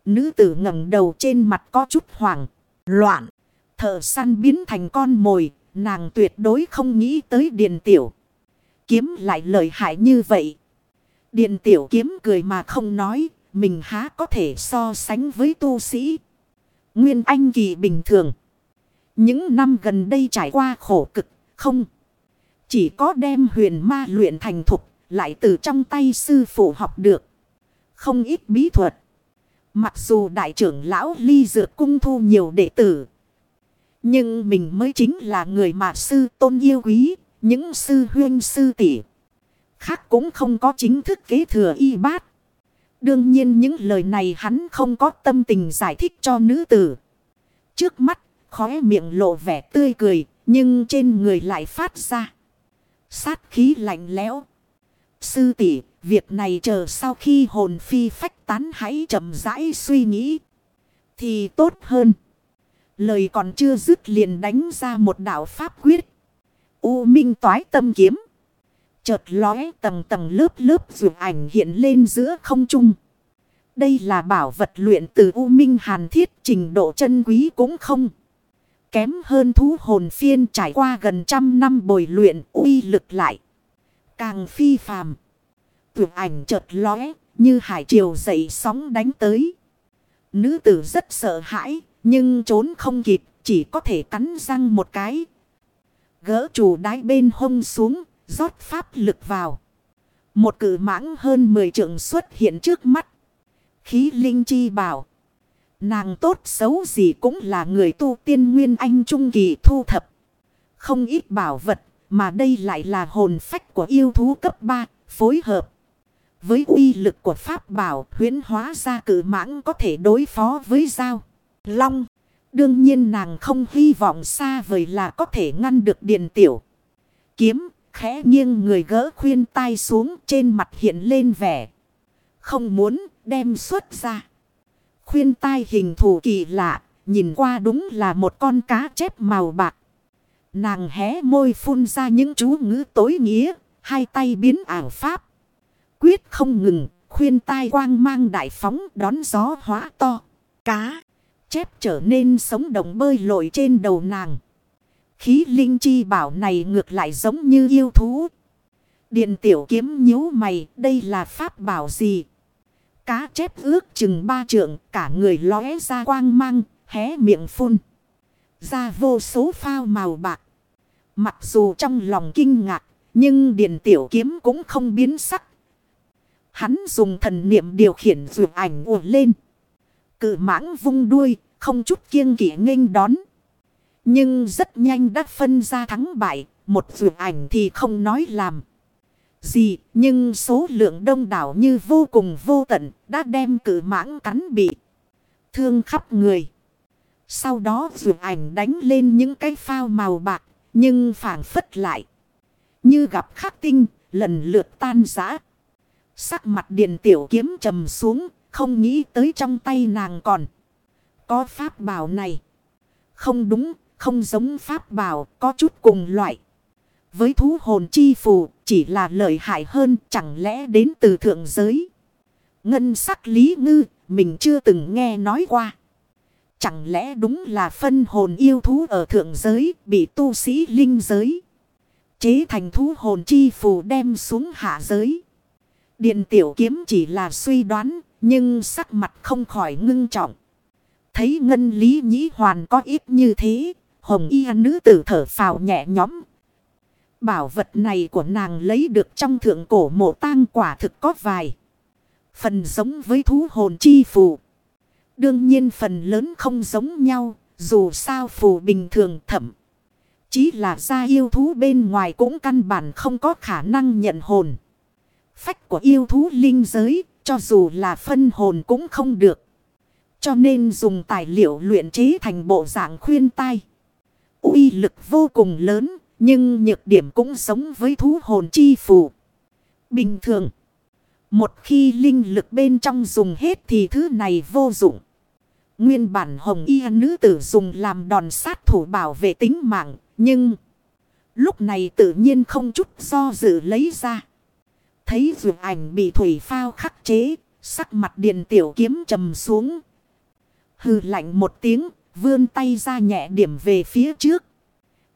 Nữ tử ngẩng đầu trên mặt có chút hoảng, loạn. Thợ săn biến thành con mồi, nàng tuyệt đối không nghĩ tới điền tiểu. Kiếm lại lợi hại như vậy. Điền tiểu kiếm cười mà không nói, mình há có thể so sánh với tu sĩ. Nguyên anh kỳ bình thường. Những năm gần đây trải qua khổ cực, không. Chỉ có đem huyền ma luyện thành thục, lại từ trong tay sư phụ học được. Không ít bí thuật. Mặc dù đại trưởng lão ly dược cung thu nhiều đệ tử. Nhưng mình mới chính là người mà sư tôn yêu quý. Những sư huyên sư tỷ Khác cũng không có chính thức kế thừa y bát. Đương nhiên những lời này hắn không có tâm tình giải thích cho nữ tử. Trước mắt, khóe miệng lộ vẻ tươi cười, nhưng trên người lại phát ra. Sát khí lạnh lẽo. Sư tỷ việc này chờ sau khi hồn phi phách tán hãy chậm rãi suy nghĩ. Thì tốt hơn. Lời còn chưa dứt liền đánh ra một đạo pháp quyết. U minh toái tâm kiếm. Chợt lóe tầng tầng lớp lớp dù ảnh hiện lên giữa không trung. Đây là bảo vật luyện từ U Minh Hàn Thiết, trình độ chân quý cũng không. Kém hơn thú hồn phiên trải qua gần trăm năm bồi luyện uy lực lại. Càng phi phàm. Tuyệt ảnh chợt lóe như hải triều dậy sóng đánh tới. Nữ tử rất sợ hãi nhưng trốn không kịp, chỉ có thể cắn răng một cái. Gỡ chủ đái bên hông xuống, rót pháp lực vào. Một cử mãng hơn 10 trượng xuất hiện trước mắt. Khí linh chi bảo. Nàng tốt xấu gì cũng là người tu tiên nguyên anh trung kỳ thu thập. Không ít bảo vật, mà đây lại là hồn phách của yêu thú cấp 3 phối hợp. Với uy lực của pháp bảo huyến hóa ra cử mãng có thể đối phó với dao. Long. Đương nhiên nàng không hy vọng xa vời là có thể ngăn được điện tiểu. Kiếm khẽ nghiêng người gỡ khuyên tai xuống trên mặt hiện lên vẻ. Không muốn đem xuất ra. Khuyên tai hình thù kỳ lạ, nhìn qua đúng là một con cá chép màu bạc. Nàng hé môi phun ra những chú ngữ tối nghĩa, hai tay biến ảo pháp. Quyết không ngừng, khuyên tai quang mang đại phóng đón gió hóa to. Cá, chép trở nên sống động bơi lội trên đầu nàng. Khí linh chi bảo này ngược lại giống như yêu thú. Điện tiểu kiếm nhíu mày, đây là pháp bảo gì? Cá chép ước chừng ba trượng, cả người lóe ra quang mang, hé miệng phun. Ra vô số phao màu bạc. Mặc dù trong lòng kinh ngạc, nhưng điện tiểu kiếm cũng không biến sắc. Hắn dùng thần niệm điều khiển dù ảnh ùa lên. Cự mãng vung đuôi, không chút kiêng kỵ nghênh đón. Nhưng rất nhanh đã phân ra thắng bại, một vượt ảnh thì không nói làm gì, nhưng số lượng đông đảo như vô cùng vô tận đã đem cử mãng cắn bị thương khắp người. Sau đó vượt ảnh đánh lên những cái phao màu bạc, nhưng phản phất lại. Như gặp khắc tinh, lần lượt tan rã. Sắc mặt điện tiểu kiếm trầm xuống, không nghĩ tới trong tay nàng còn. Có pháp bảo này. Không đúng, không giống pháp bảo, có chút cùng loại. Với thú hồn chi phù, chỉ là lợi hại hơn chẳng lẽ đến từ thượng giới. Ngân sắc lý ngư, mình chưa từng nghe nói qua. Chẳng lẽ đúng là phân hồn yêu thú ở thượng giới bị tu sĩ linh giới. Chế thành thú hồn chi phù đem xuống hạ giới. Điện tiểu kiếm chỉ là suy đoán, nhưng sắc mặt không khỏi ngưng trọng. Thấy ngân lý nhĩ hoàn có ít như thế, hồng y nữ tử thở phào nhẹ nhõm Bảo vật này của nàng lấy được trong thượng cổ mộ tang quả thực có vài. Phần giống với thú hồn chi phù. Đương nhiên phần lớn không giống nhau. Dù sao phù bình thường thẩm. Chí là ra yêu thú bên ngoài cũng căn bản không có khả năng nhận hồn. Phách của yêu thú linh giới. Cho dù là phân hồn cũng không được. Cho nên dùng tài liệu luyện chế thành bộ dạng khuyên tai. uy lực vô cùng lớn, nhưng nhược điểm cũng sống với thú hồn chi phù. Bình thường, một khi linh lực bên trong dùng hết thì thứ này vô dụng. Nguyên bản hồng y nữ tử dùng làm đòn sát thủ bảo vệ tính mạng, nhưng lúc này tự nhiên không chút do dự lấy ra. Thấy vượt ảnh bị thủy phao khắc chế, sắc mặt điện tiểu kiếm trầm xuống. Hừ lạnh một tiếng, vươn tay ra nhẹ điểm về phía trước.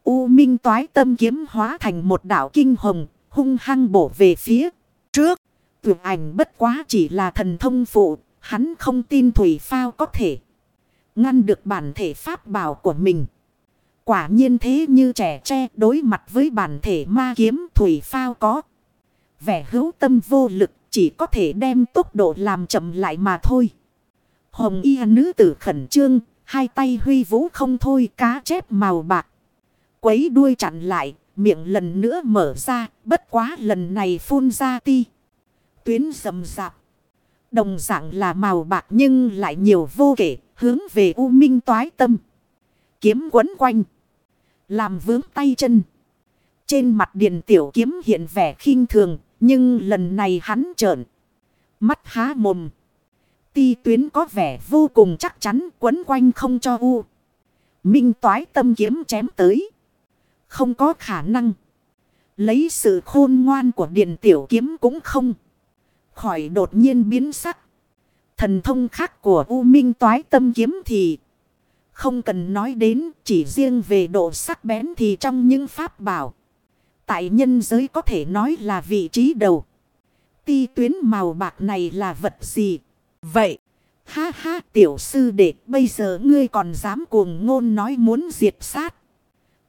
U minh toái tâm kiếm hóa thành một đảo kinh hồng, hung hăng bổ về phía trước. Vượt ảnh bất quá chỉ là thần thông phụ, hắn không tin thủy phao có thể ngăn được bản thể pháp bảo của mình. Quả nhiên thế như trẻ tre đối mặt với bản thể ma kiếm thủy phao có. Vẻ hữu tâm vô lực chỉ có thể đem tốc độ làm chậm lại mà thôi. Hồng y nữ tử khẩn trương, hai tay huy vũ không thôi cá chép màu bạc. Quấy đuôi chặn lại, miệng lần nữa mở ra, bất quá lần này phun ra ti. Tuyến rầm rạp. Đồng dạng là màu bạc nhưng lại nhiều vô kể, hướng về U Minh toái tâm. Kiếm quấn quanh. Làm vướng tay chân. Trên mặt điền tiểu kiếm hiện vẻ khinh thường, nhưng lần này hắn trợn. Mắt há mồm. Ti tuyến có vẻ vô cùng chắc chắn quấn quanh không cho U. Minh toái tâm kiếm chém tới. Không có khả năng. Lấy sự khôn ngoan của điện tiểu kiếm cũng không. Khỏi đột nhiên biến sắc. Thần thông khác của U Minh toái tâm kiếm thì. Không cần nói đến, chỉ riêng về độ sắc bén thì trong những pháp bảo. Tại nhân giới có thể nói là vị trí đầu. Ti tuyến màu bạc này là vật gì? Vậy, ha ha tiểu sư đệ bây giờ ngươi còn dám cuồng ngôn nói muốn diệt sát.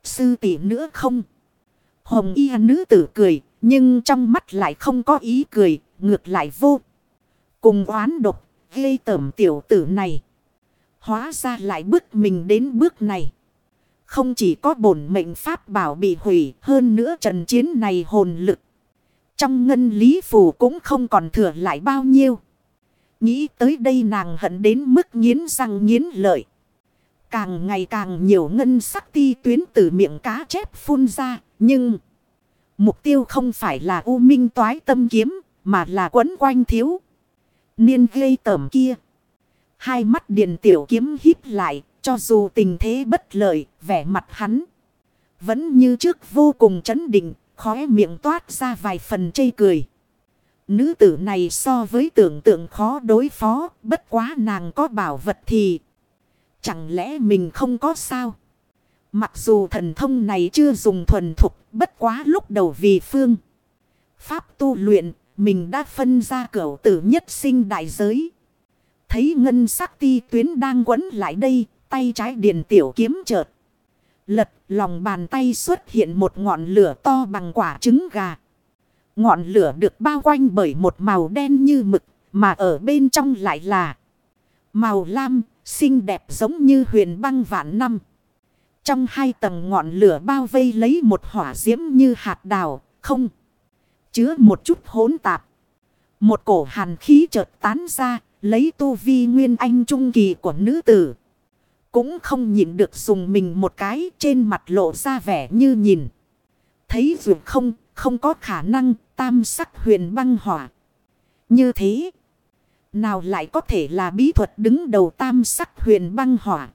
Sư tỷ nữa không? Hồng y nữ tử cười, nhưng trong mắt lại không có ý cười, ngược lại vô. Cùng oán độc, gây tẩm tiểu tử này. Hóa ra lại bước mình đến bước này. Không chỉ có bổn mệnh pháp bảo bị hủy, hơn nữa trận chiến này hồn lực. Trong ngân lý phủ cũng không còn thừa lại bao nhiêu. Nghĩ tới đây nàng hận đến mức nghiến răng nghiến lợi. Càng ngày càng nhiều ngân sắc ti tuyến từ miệng cá chép phun ra. Nhưng mục tiêu không phải là u minh toái tâm kiếm, mà là quấn quanh thiếu. Niên gây tởm kia. Hai mắt điện tiểu kiếm híp lại cho dù tình thế bất lợi, vẻ mặt hắn vẫn như trước vô cùng chấn định, khóe miệng toát ra vài phần chây cười. Nữ tử này so với tưởng tượng khó đối phó, bất quá nàng có bảo vật thì chẳng lẽ mình không có sao? Mặc dù thần thông này chưa dùng thuần thục, bất quá lúc đầu vì phương. Pháp tu luyện, mình đã phân ra cửu tử nhất sinh đại giới. Thấy ngân sắc ti tuyến đang quấn lại đây, tay trái điền tiểu kiếm chợt. Lật lòng bàn tay xuất hiện một ngọn lửa to bằng quả trứng gà. Ngọn lửa được bao quanh bởi một màu đen như mực, mà ở bên trong lại là màu lam, xinh đẹp giống như huyền băng vạn năm. Trong hai tầng ngọn lửa bao vây lấy một hỏa diễm như hạt đào, không chứa một chút hỗn tạp. Một cổ hàn khí chợt tán ra, lấy tu vi nguyên anh trung kỳ của nữ tử. Cũng không nhìn được dùng mình một cái trên mặt lộ ra vẻ như nhìn. Thấy dù không, không có khả năng tam sắc huyền băng hỏa. Như thế, nào lại có thể là bí thuật đứng đầu tam sắc huyền băng hỏa.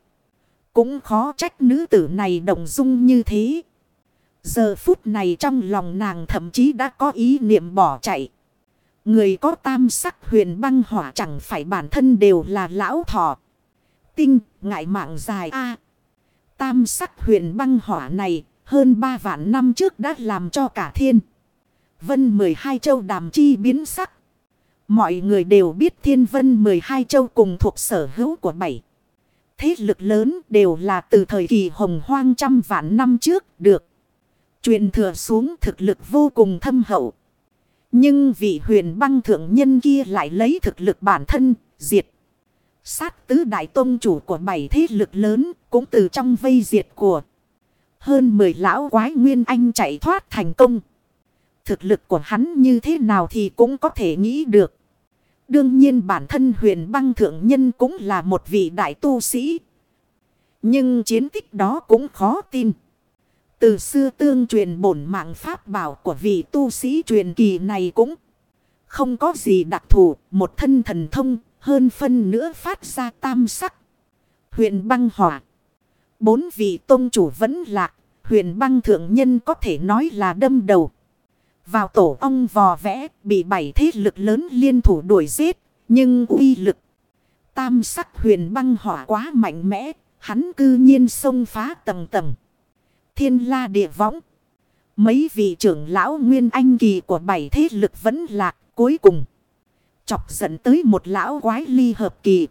Cũng khó trách nữ tử này động dung như thế. Giờ phút này trong lòng nàng thậm chí đã có ý niệm bỏ chạy. Người có tam sắc huyền băng hỏa chẳng phải bản thân đều là lão thọ. Tinh, ngại mạng dài a Tam sắc huyền băng hỏa này hơn ba vạn năm trước đã làm cho cả thiên. Vân 12 châu đàm chi biến sắc. Mọi người đều biết thiên vân 12 châu cùng thuộc sở hữu của bảy. Thế lực lớn đều là từ thời kỳ hồng hoang trăm vạn năm trước được. Truyền thừa xuống thực lực vô cùng thâm hậu. Nhưng vị huyền băng thượng nhân kia lại lấy thực lực bản thân, diệt. Sát tứ đại tôn chủ của bảy thế lực lớn, cũng từ trong vây diệt của hơn 10 lão quái nguyên anh chạy thoát thành công. Thực lực của hắn như thế nào thì cũng có thể nghĩ được. Đương nhiên bản thân huyền băng thượng nhân cũng là một vị đại tu sĩ. Nhưng chiến tích đó cũng khó tin. Từ xưa tương truyền bổn mạng pháp bảo của vị tu sĩ truyền kỳ này cũng không có gì đặc thù, một thân thần thông, hơn phân nữa phát ra tam sắc. Huyền băng hỏa. Bốn vị tôn chủ vẫn lạc, huyền băng thượng nhân có thể nói là đâm đầu. Vào tổ ong vò vẽ, bị bảy thế lực lớn liên thủ đuổi giết, nhưng uy lực. Tam sắc huyền băng hỏa quá mạnh mẽ, hắn cư nhiên xông phá tầng tầng. Thiên la địa võng. Mấy vị trưởng lão nguyên anh kỳ của bảy thế lực vẫn lạc cuối cùng. Chọc dẫn tới một lão quái ly hợp kỳ.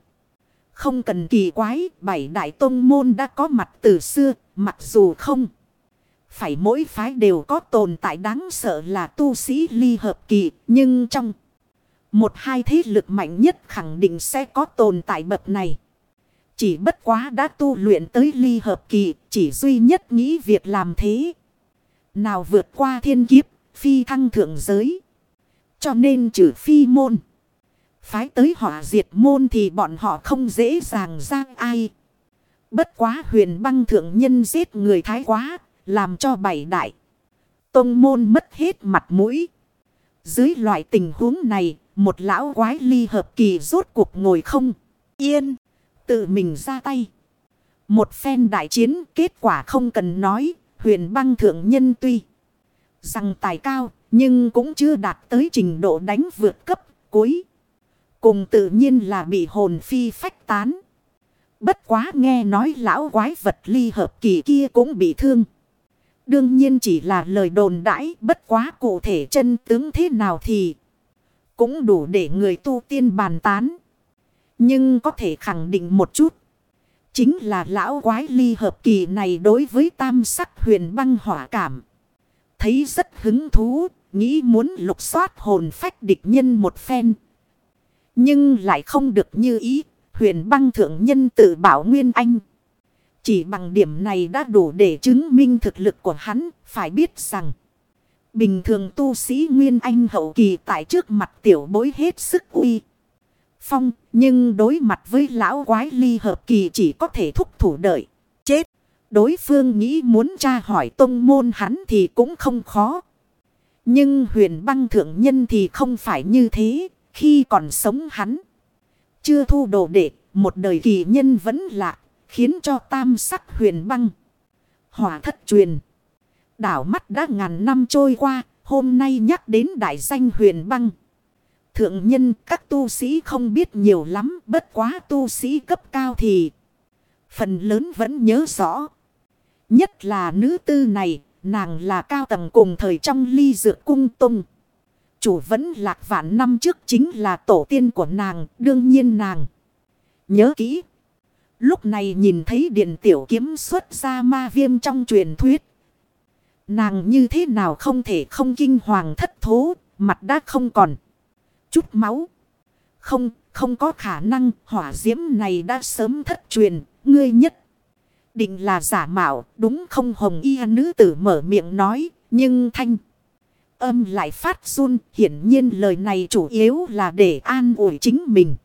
Không cần kỳ quái, bảy đại tôn môn đã có mặt từ xưa, mặc dù không. Phải mỗi phái đều có tồn tại đáng sợ là tu sĩ ly hợp kỳ, nhưng trong một hai thế lực mạnh nhất khẳng định sẽ có tồn tại bậc này. Chỉ bất quá đã tu luyện tới ly hợp kỳ, chỉ duy nhất nghĩ việc làm thế. Nào vượt qua thiên kiếp, phi thăng thượng giới. Cho nên trừ phi môn. Phái tới họ diệt môn thì bọn họ không dễ dàng ra ai. Bất quá huyền băng thượng nhân giết người thái quá, làm cho bảy đại. Tông môn mất hết mặt mũi. Dưới loại tình huống này, một lão quái ly hợp kỳ rốt cuộc ngồi không. Yên, tự mình ra tay. Một phen đại chiến kết quả không cần nói, huyền băng thượng nhân tuy rằng tài cao, nhưng cũng chưa đạt tới trình độ đánh vượt cấp cuối. Cùng tự nhiên là bị hồn phi phách tán. Bất quá nghe nói lão quái vật ly hợp kỳ kia cũng bị thương. Đương nhiên chỉ là lời đồn đãi bất quá cụ thể chân tướng thế nào thì cũng đủ để người tu tiên bàn tán. Nhưng có thể khẳng định một chút. Chính là lão quái ly hợp kỳ này đối với tam sắc huyền băng hỏa cảm. Thấy rất hứng thú, nghĩ muốn lục soát hồn phách địch nhân một phen. Nhưng lại không được như ý, huyền băng thượng nhân tự bảo Nguyên Anh. Chỉ bằng điểm này đã đủ để chứng minh thực lực của hắn, phải biết rằng. Bình thường tu sĩ Nguyên Anh hậu kỳ tại trước mặt tiểu bối hết sức uy. Phong, nhưng đối mặt với lão quái ly hợp kỳ chỉ có thể thúc thủ đợi. Chết! Đối phương nghĩ muốn tra hỏi tông môn hắn thì cũng không khó. Nhưng huyền băng thượng nhân thì không phải như thế, khi còn sống hắn. Chưa thu đồ đệ, một đời kỳ nhân vẫn lạ. khiến cho tam sắc huyền băng. Hỏa thất truyền. Đảo mắt đã ngàn năm trôi qua, hôm nay nhắc đến đại danh huyền băng. Thượng nhân các tu sĩ không biết nhiều lắm, bất quá tu sĩ cấp cao thì phần lớn vẫn nhớ rõ. Nhất là nữ tư này, nàng là cao tầng cùng thời trong ly dược cung tung. Chủ vẫn lạc vạn năm trước chính là tổ tiên của nàng, đương nhiên nàng. Nhớ kỹ. Lúc này nhìn thấy điện tiểu kiếm xuất ra ma viêm trong truyền thuyết. Nàng như thế nào không thể không kinh hoàng thất thố, mặt đã không còn. Chút máu. Không, không có khả năng hỏa diễm này đã sớm thất truyền, ngươi nhất. Định là giả mạo, đúng không hồng y nữ tử mở miệng nói, nhưng thanh. Âm lại phát run, hiển nhiên lời này chủ yếu là để an ủi chính mình.